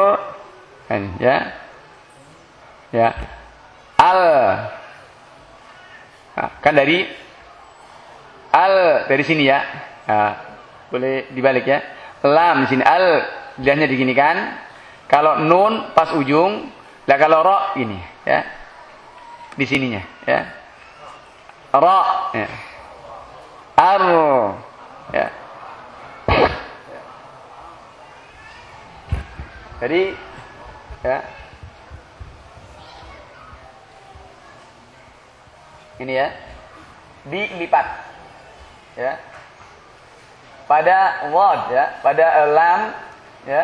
[SPEAKER 1] kan, ya. Ya. Al kan dari al dari sini ya. Nah, boleh dibalik ya. Lam di sini al lidahnya diginikan. Kalau nun pas ujung, lah kalau ro ini ya di sininya ya. Ra ya. Ar ya. Jadi ya. Ini ya. Dilipat. Ya. Pada wad ya, pada lam ya.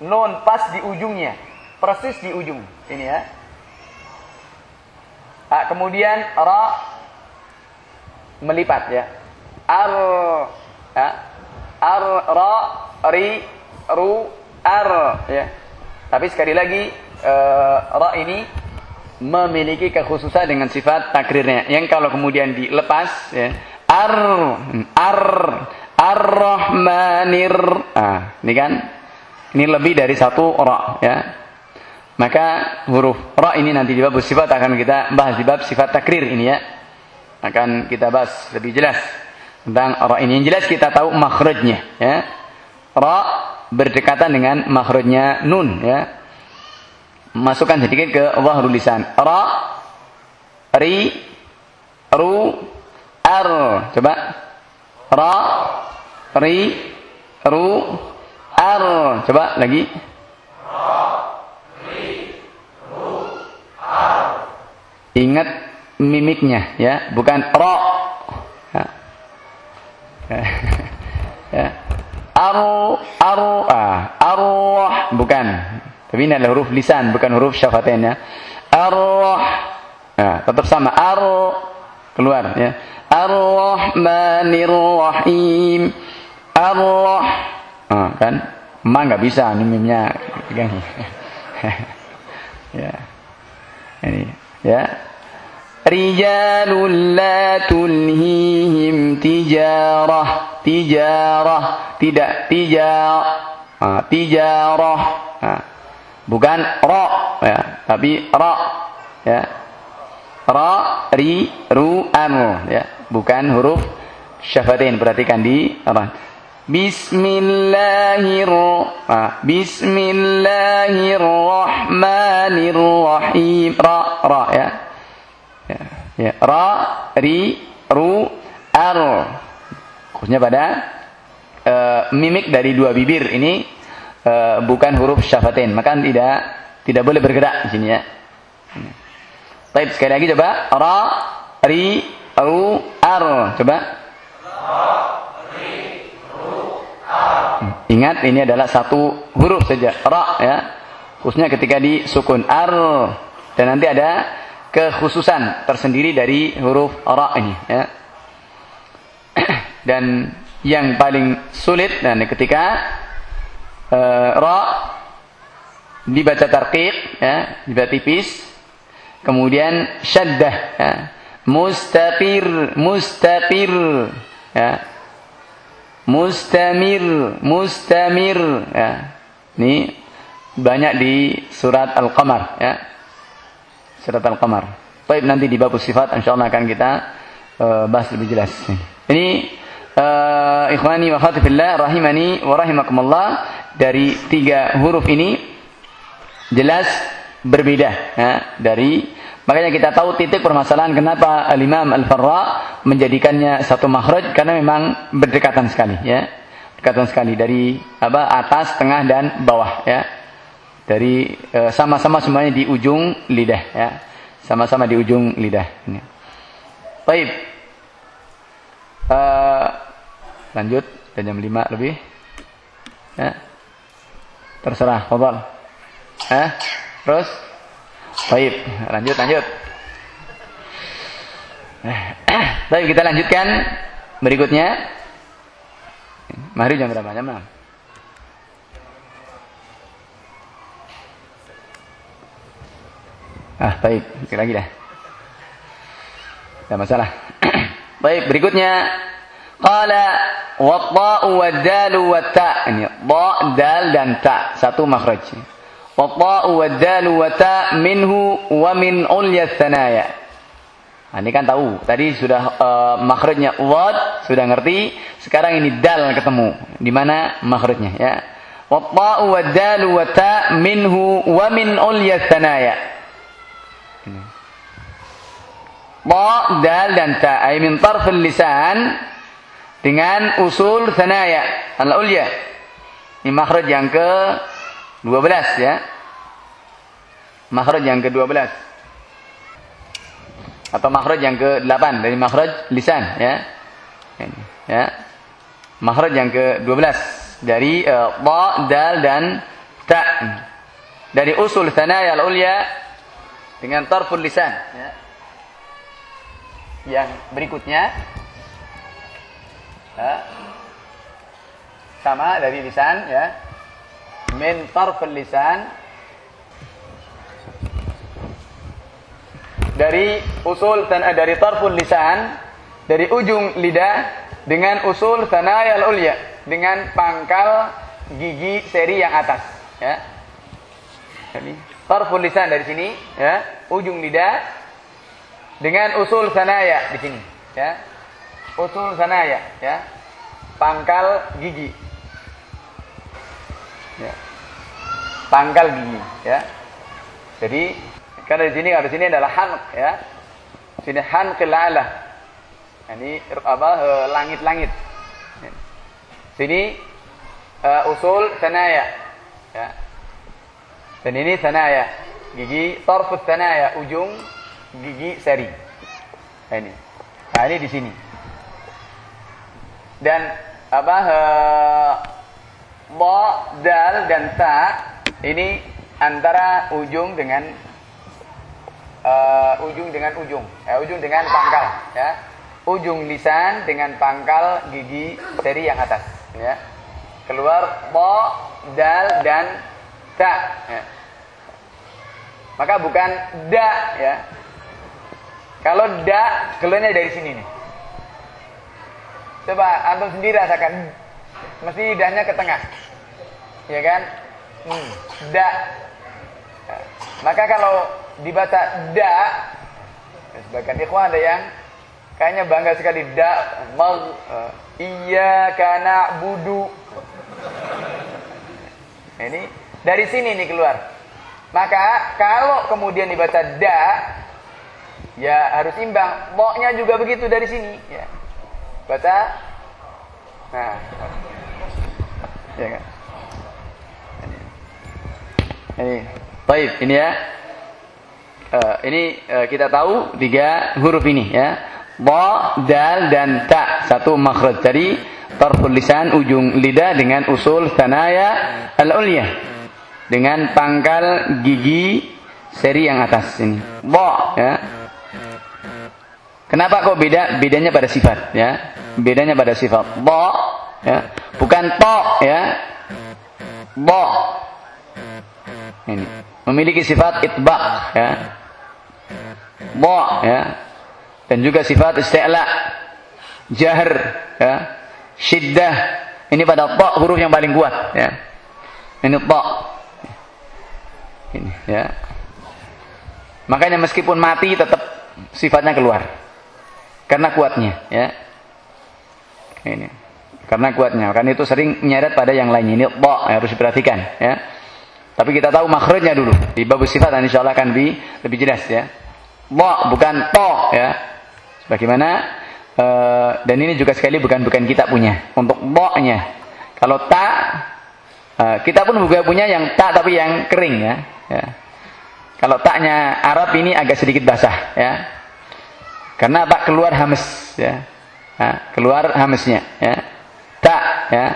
[SPEAKER 1] Nun pas di ujungnya. Persis di ujung. Ini ya. Ah, kemudian ra melipat ya. Ar ya. Ar ra ri ru ar ya. Tapi sekali lagi uh, ra ini memiliki kekhususan dengan sifat takrirnya. Yang kalau kemudian dilepas ya. Ar ar ar-rahmanir. Ah, ini kan ini lebih dari satu ra ya. Maka huruf ra ini nanti di bab sifat akan kita bahas di bab sifat takrir ini ya. Akan kita bahas lebih jelas tentang ra ini. Yang jelas kita tahu makhrajnya ya. Ra berdekatan dengan makhrajnya nun ya. Masukkan sedikit ke zahrul lisan. Ra ri ru ar. Coba. Ra ri ru ar. Coba lagi. Ingat mimiknya ya, bukan ro. Ya. ya. Aru aru ah, arwah bukan. Tapi ini adalah huruf lisan, bukan huruf syafatain ya. Arwah. Tetap sama aru keluar ya. Ar-Rahmanir Rahim. Ar-Rah. Ah, kan? Ma nggak bisa ini mimnya. ya. Ini ya. Rijalul la tulhihim tijarah tijarah tidak tijar ah, tijarah ah. bukan ra ya tapi ra ya ra ri ru am ya bukan huruf syafatain perhatikan di apa Bismillahirrahmanirrahim. Ah, Bismillahirrahmanirrahim. Ra, ra ya. Ya, ya. Ra, ri, ru, ar. Khususnya pada uh, mimik dari dua bibir ini uh, bukan huruf syafatin. Maka tidak tidak boleh bergerak di sini ya. Baik, sekali lagi coba. Ra, ri, ru, ar. Coba. Ingat ini adalah satu huruf saja, ra ya. Khususnya ketika di sukun ar dan nanti ada kekhususan tersendiri dari huruf ra ini ya. dan yang paling sulit dan ketika uh, ra dibaca tarqiq ya, dibaca tipis kemudian syaddah ya. Mustaqir mustaqir. Ya. Mustamir mustamir. Ya. Ini banyak di surat al-qamar ya. Surat al-qamar. Baik nanti di bab sifat insyaallah akan kita uh, bahas lebih jelas. Ini uh, ikhwani wa khatifillah rahimani wa rahimakumullah. Dari tiga huruf ini jelas berbeda ya, dari makanya kita tahu titik permasalahan kenapa Al-Imam Al-Farra menjadikannya satu makhraj karena memang berdekatan sekali ya. Berdekatan sekali dari apa atas, tengah dan bawah ya. Dari eh, sama-sama semuanya di ujung lidah ya. Sama-sama di ujung lidah ini. Baik. Uh, lanjut dan jam 5 lebih. Ya. Terserah, fadal. Eh? Terus? Baik, lanjut lanjut. Baik, kita lanjutkan berikutnya. Mari jam berapa? Jam 6. Ah, baik. Sekali lagi dah. Tidak masalah. baik, berikutnya. Qala wa ta'u wa dalu wa ta. Ini ta, dal dan ta. Satu makhraj. Wa wa dalu wa ta minhu wa min ulya thanaya. Nah, ini kan tahu. Tadi sudah uh, makhrajnya wad, sudah ngerti. Sekarang ini dal ketemu. Di mana makhrajnya ya. Wa ta'u wa dalu wa ta minhu wa min ulya thanaya. Ta, dal dan ta. Ay min tarfil lisan dengan usul sanaya al-ulya. Ini makhraj yang ke 12 ya. Makhraj yang ke 12. Atau makhraj yang ke 8 dari makhraj lisan ya. Ya. Makhraj yang ke 12 dari uh, dal dan ta. Dari usul sanaya al-ulya dengan tarful lisan ya yang berikutnya ya, sama dari lisan ya min tarful lisan. Dari usul tan dari tarful lisan dari ujung lidah dengan usul tanayal ulya dengan pangkal gigi seri yang atas ya. Jadi tarful lisan dari sini ya. Ujung lidah dengan usul sanaya di sini ya. Usul sanaya ya. Pangkal gigi ya pangkal gigi ya jadi karena di sini di sini adalah hanq ya sini hanqil ala ini apa langit-langit sini uh, usul sanaya ya dan ini sanaya gigi tarfus sanaya ujung gigi seri. Nah, ini. Nah, ini di sini. Dan apa bo, dal dan ta ini antara ujung dengan uh, ujung dengan ujung, ya, ujung dengan pangkal, ya. Ujung lisan dengan pangkal gigi seri yang atas, ya. Keluar bo, dal dan ta, ya. Maka bukan da, ya, kalau da, keluarnya dari sini nih. Coba antum sendiri rasakan. Mesti lidahnya ke tengah. Ya kan? Hmm, da. Maka kalau dibaca da, sebagian ikhwan ada yang kayaknya bangga sekali da mag uh, iya karena budu. Ini dari sini nih keluar. Maka kalau kemudian dibaca da, Ya harus imbang. Moknya juga begitu dari sini. Ya. Baca. Nah. Ya kan. Ini. Baik, ini ya. Uh, ini uh, kita tahu tiga huruf ini ya. Ba, dal dan ta. Satu makhraj. Jadi tarful ujung lidah dengan usul tanaya al-ulya. Dengan pangkal gigi seri yang atas ini. Ba ya. Kenapa kok beda? Bedanya pada sifat, ya. Bedanya pada sifat. Bo, ya. Bukan to, ya. Bo. Ini memiliki sifat itbaq, ya. Bo, ya. Dan juga sifat isti'la. Jahr, ya. Syiddah. Ini pada to huruf yang paling kuat, ya. Ini to. Ini, ya. Makanya meskipun mati tetap sifatnya keluar. Karena kuatnya, ya. Ini. Karena kuatnya. Karena itu sering menyeret pada yang lainnya. Ini bo harus diperhatikan, ya. Tapi kita tahu makhrajnya dulu. Di bab sifat dan insya Allah akan lebih, lebih jelas, ya. Bo bukan to, ya. Sebagaimana uh, dan ini juga sekali bukan bukan kita punya. Untuk bo-nya. Kalau tak uh, kita pun juga punya yang tak tapi yang kering, ya. ya. Kalau taknya Arab ini agak sedikit basah, ya. Karena apa? Keluar hames, ya. Nah, keluar hamesnya, ya. Tak, ya.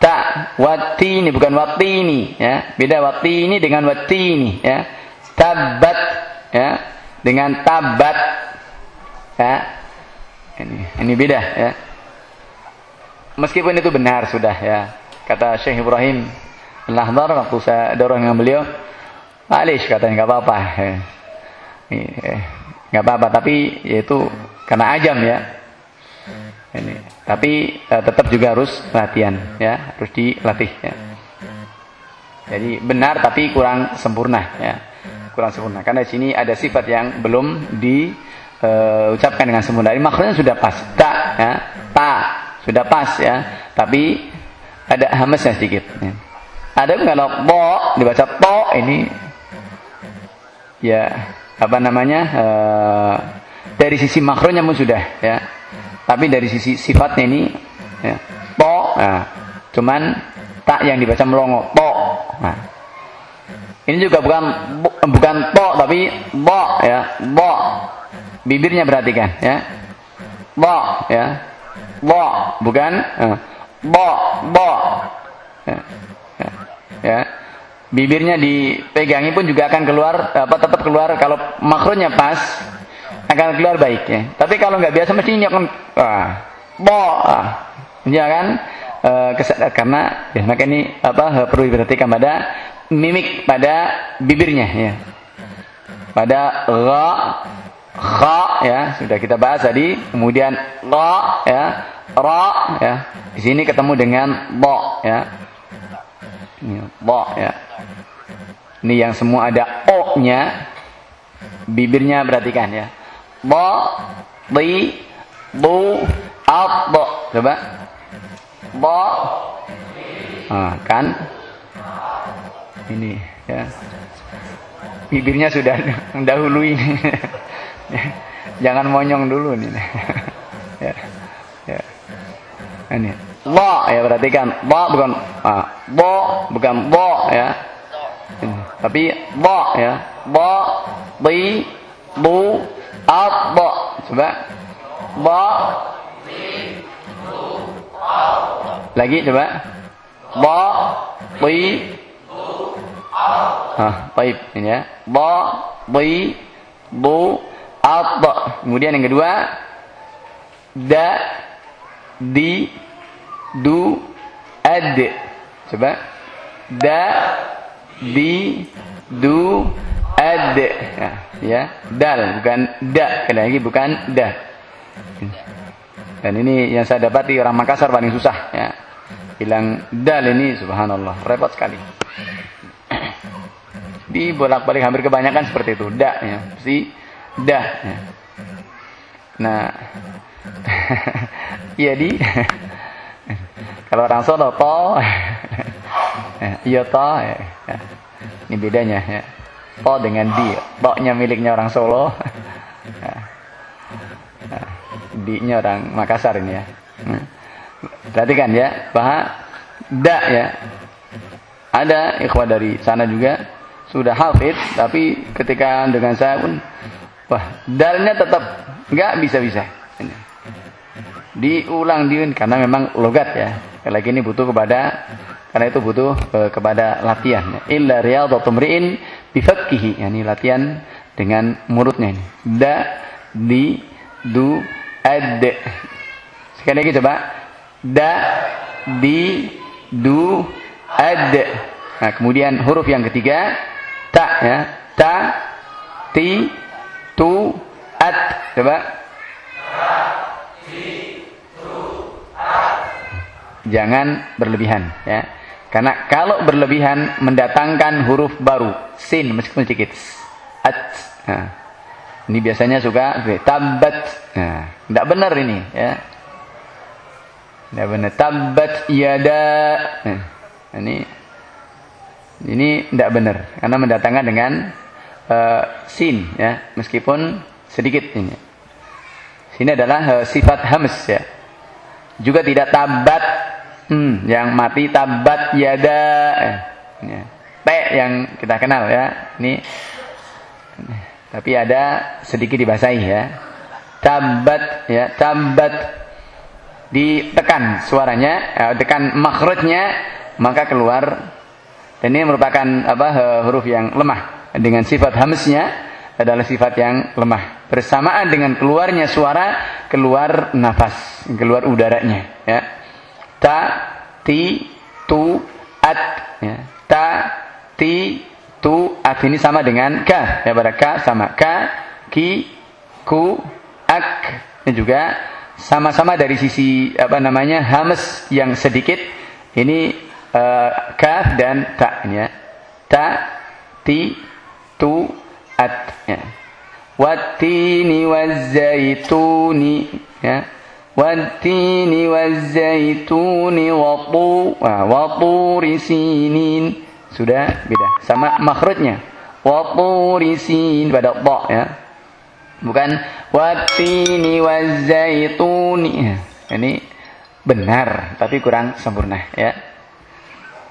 [SPEAKER 1] Tak, wati ini bukan wati ini, ya. Beda wati ini dengan wati ini, ya. Tabat, ya. Dengan tabat, ya. Ini, ini beda, ya. Meskipun itu benar sudah, ya. Kata Syekh Ibrahim Al-Lahdar waktu saya dorong dengan beliau, Malish katanya nggak apa-apa. Eh, eh, nggak apa-apa tapi yaitu karena ajam ya. Ini. Tapi uh, tetap juga harus latihan ya, harus dilatih ya. Jadi benar tapi kurang sempurna ya. Kurang sempurna karena di sini ada sifat yang belum diucapkan uh, dengan sempurna. Ini maknanya sudah pas. Tak ya, ta sudah pas ya. Tapi ada hamesnya sedikit ya. Ada kalau po dibaca po ini ya apa namanya uh, dari sisi makronya pun sudah ya tapi dari sisi sifatnya ini ya, po nah, cuman tak yang dibaca melongo po nah. ini juga bukan bu, bukan po tapi bo ya. Bo bibirnya perhatikan ya. Bo ya. Bo bukan uh, bo bo ya, ya, ya. Bibirnya dipegangi pun juga akan keluar apa tetap keluar kalau makronya pas akan keluar baik ya. Tapi kalau nggak biasa mesti ah, bo ah, ya kan e, kesadar karena ya maka ini apa perlu diperhatikan pada mimik pada bibirnya ya. Pada ra kha ya sudah kita bahas tadi kemudian la ya ra ya di sini ketemu dengan bo ya ini bo ya ini yang semua ada O-nya. Bibirnya perhatikan ya. Bo, bi, bu, out, bo. Coba. Bo. Ah, kan? Ini ya. Bibirnya sudah mendahului ini. Jangan monyong dulu nih. ya. Ya. Ini. Bo ya perhatikan. Bo bukan ah, bo bukan bo ya tapi bo ya. Bo, bi, bu, bo. Coba. At. Lagi coba. Bo, bi. Hah, baik ini ya. Bo, bi, bu, bo. Kemudian yang kedua da, di, du, ad. Coba. Da, di du ad. Ya, ya. Dal bukan da. Sekali lagi bukan da. Dan ini yang saya dapati orang Makassar paling susah ya. Bilang dal ini subhanallah. Repot sekali. Di bolak-balik hampir kebanyakan seperti itu. Da ya. Si da ya. nah iya di. Kalau orang Solo to. Iya to ya. Ini bedanya ya. To dengan di. To-nya miliknya orang Solo. Di-nya orang Makassar ini ya. Perhatikan ya, bahwa da ya. Ada ikhwah dari sana juga sudah hafid tapi ketika dengan saya pun wah dalnya tetap nggak bisa-bisa. Diulang diun karena memang logat ya. Lagi ini butuh kepada karena itu butuh e, kepada latihan. Illa riyadhatu mri'in bifakkihi. Yani latihan dengan mulutnya ini. Da, di, du, ad. Sekali lagi coba. Da, di, du, ad. Nah, kemudian huruf yang ketiga ta ya. Ta, ti, tu, at. Coba. Ta, ti, tu, at. Jangan berlebihan ya. Karena kalau berlebihan mendatangkan huruf baru sin meskipun sedikit. At. Nah. Ini biasanya suka tabat. Nah, tidak benar ini ya. Tidak benar. Tabat yada. Nah, ini ini tidak benar karena mendatangkan dengan uh, sin ya, meskipun sedikit ini. Sini adalah uh, sifat hams ya. Juga tidak tabat hmm, yang mati tabat yada. Eh, ya. P yang kita kenal ya. Ini tapi ada sedikit dibasahi ya. Tabat ya, tabat ditekan suaranya, ya, tekan makhrajnya maka keluar dan ini merupakan apa huruf yang lemah dengan sifat hamsnya adalah sifat yang lemah bersamaan dengan keluarnya suara keluar nafas keluar udaranya ya ta ti tu at. Ya. Ta ti tu at. Ini sama dengan ka. Ya pada ka sama. Ka ki ku ak. Ini juga sama-sama dari sisi apa namanya hamas yang sedikit. Ini uh, kaf dan ta. Ya. Ta ti tu at. Ya. Watini wazaituni ya watini wazaituni watu waturi sinin sudah beda. Sama makhrajnya. Wa turisin pada ta ya. Bukan watini wazaituni. Ya. Ini benar tapi kurang sempurna ya.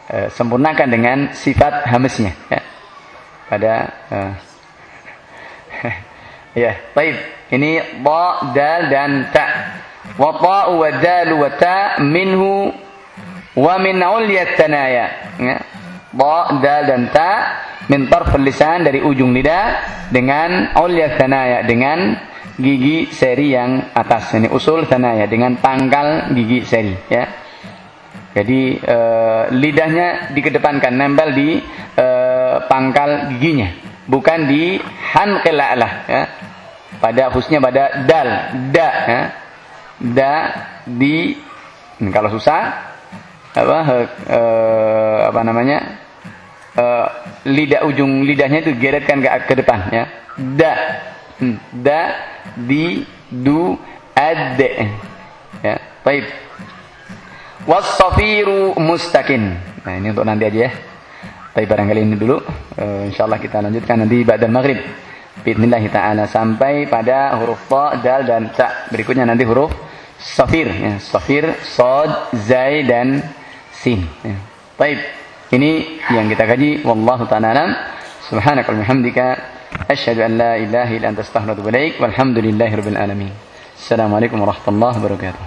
[SPEAKER 1] E, sempurnakan dengan sifat hamsnya ya. Pada uh, ya, baik. Ini ba, dal dan ta. Wa ta wa dal wa ta minhu wa min ulyat tanaya. Ya Ba, dal dan ta min tarf lisan dari ujung lidah dengan ulya thanaya dengan gigi seri yang atas. Ini usul thanaya dengan pangkal gigi seri ya. Jadi e, lidahnya dikedepankan nempel di e, pangkal giginya, bukan di hanqila'lah ya. Pada khususnya pada dal, da ya. Da di kalau susah apa e, apa namanya e, lidah ujung lidahnya itu geretkan ke, ke depan ya. Da hmm. da di du ad ya. Baik. Wasafiru mustakin. Nah ini untuk nanti aja ya. Tapi barangkali ini dulu e, insyaallah kita lanjutkan nanti pada maghrib. Bismillah ta'ala sampai pada huruf ta, dal dan ta. Berikutnya nanti huruf safir ya. Safir, sod, zai dan sin. Ya. Baik. Ini yang kita kaji wallahu ta'ala alam. Subhanaka bihamdika asyhadu an la ilaha illa anta astaghfiruka wa atubu ilaik. Walhamdulillahirabbil alamin. Assalamualaikum warahmatullahi wabarakatuh.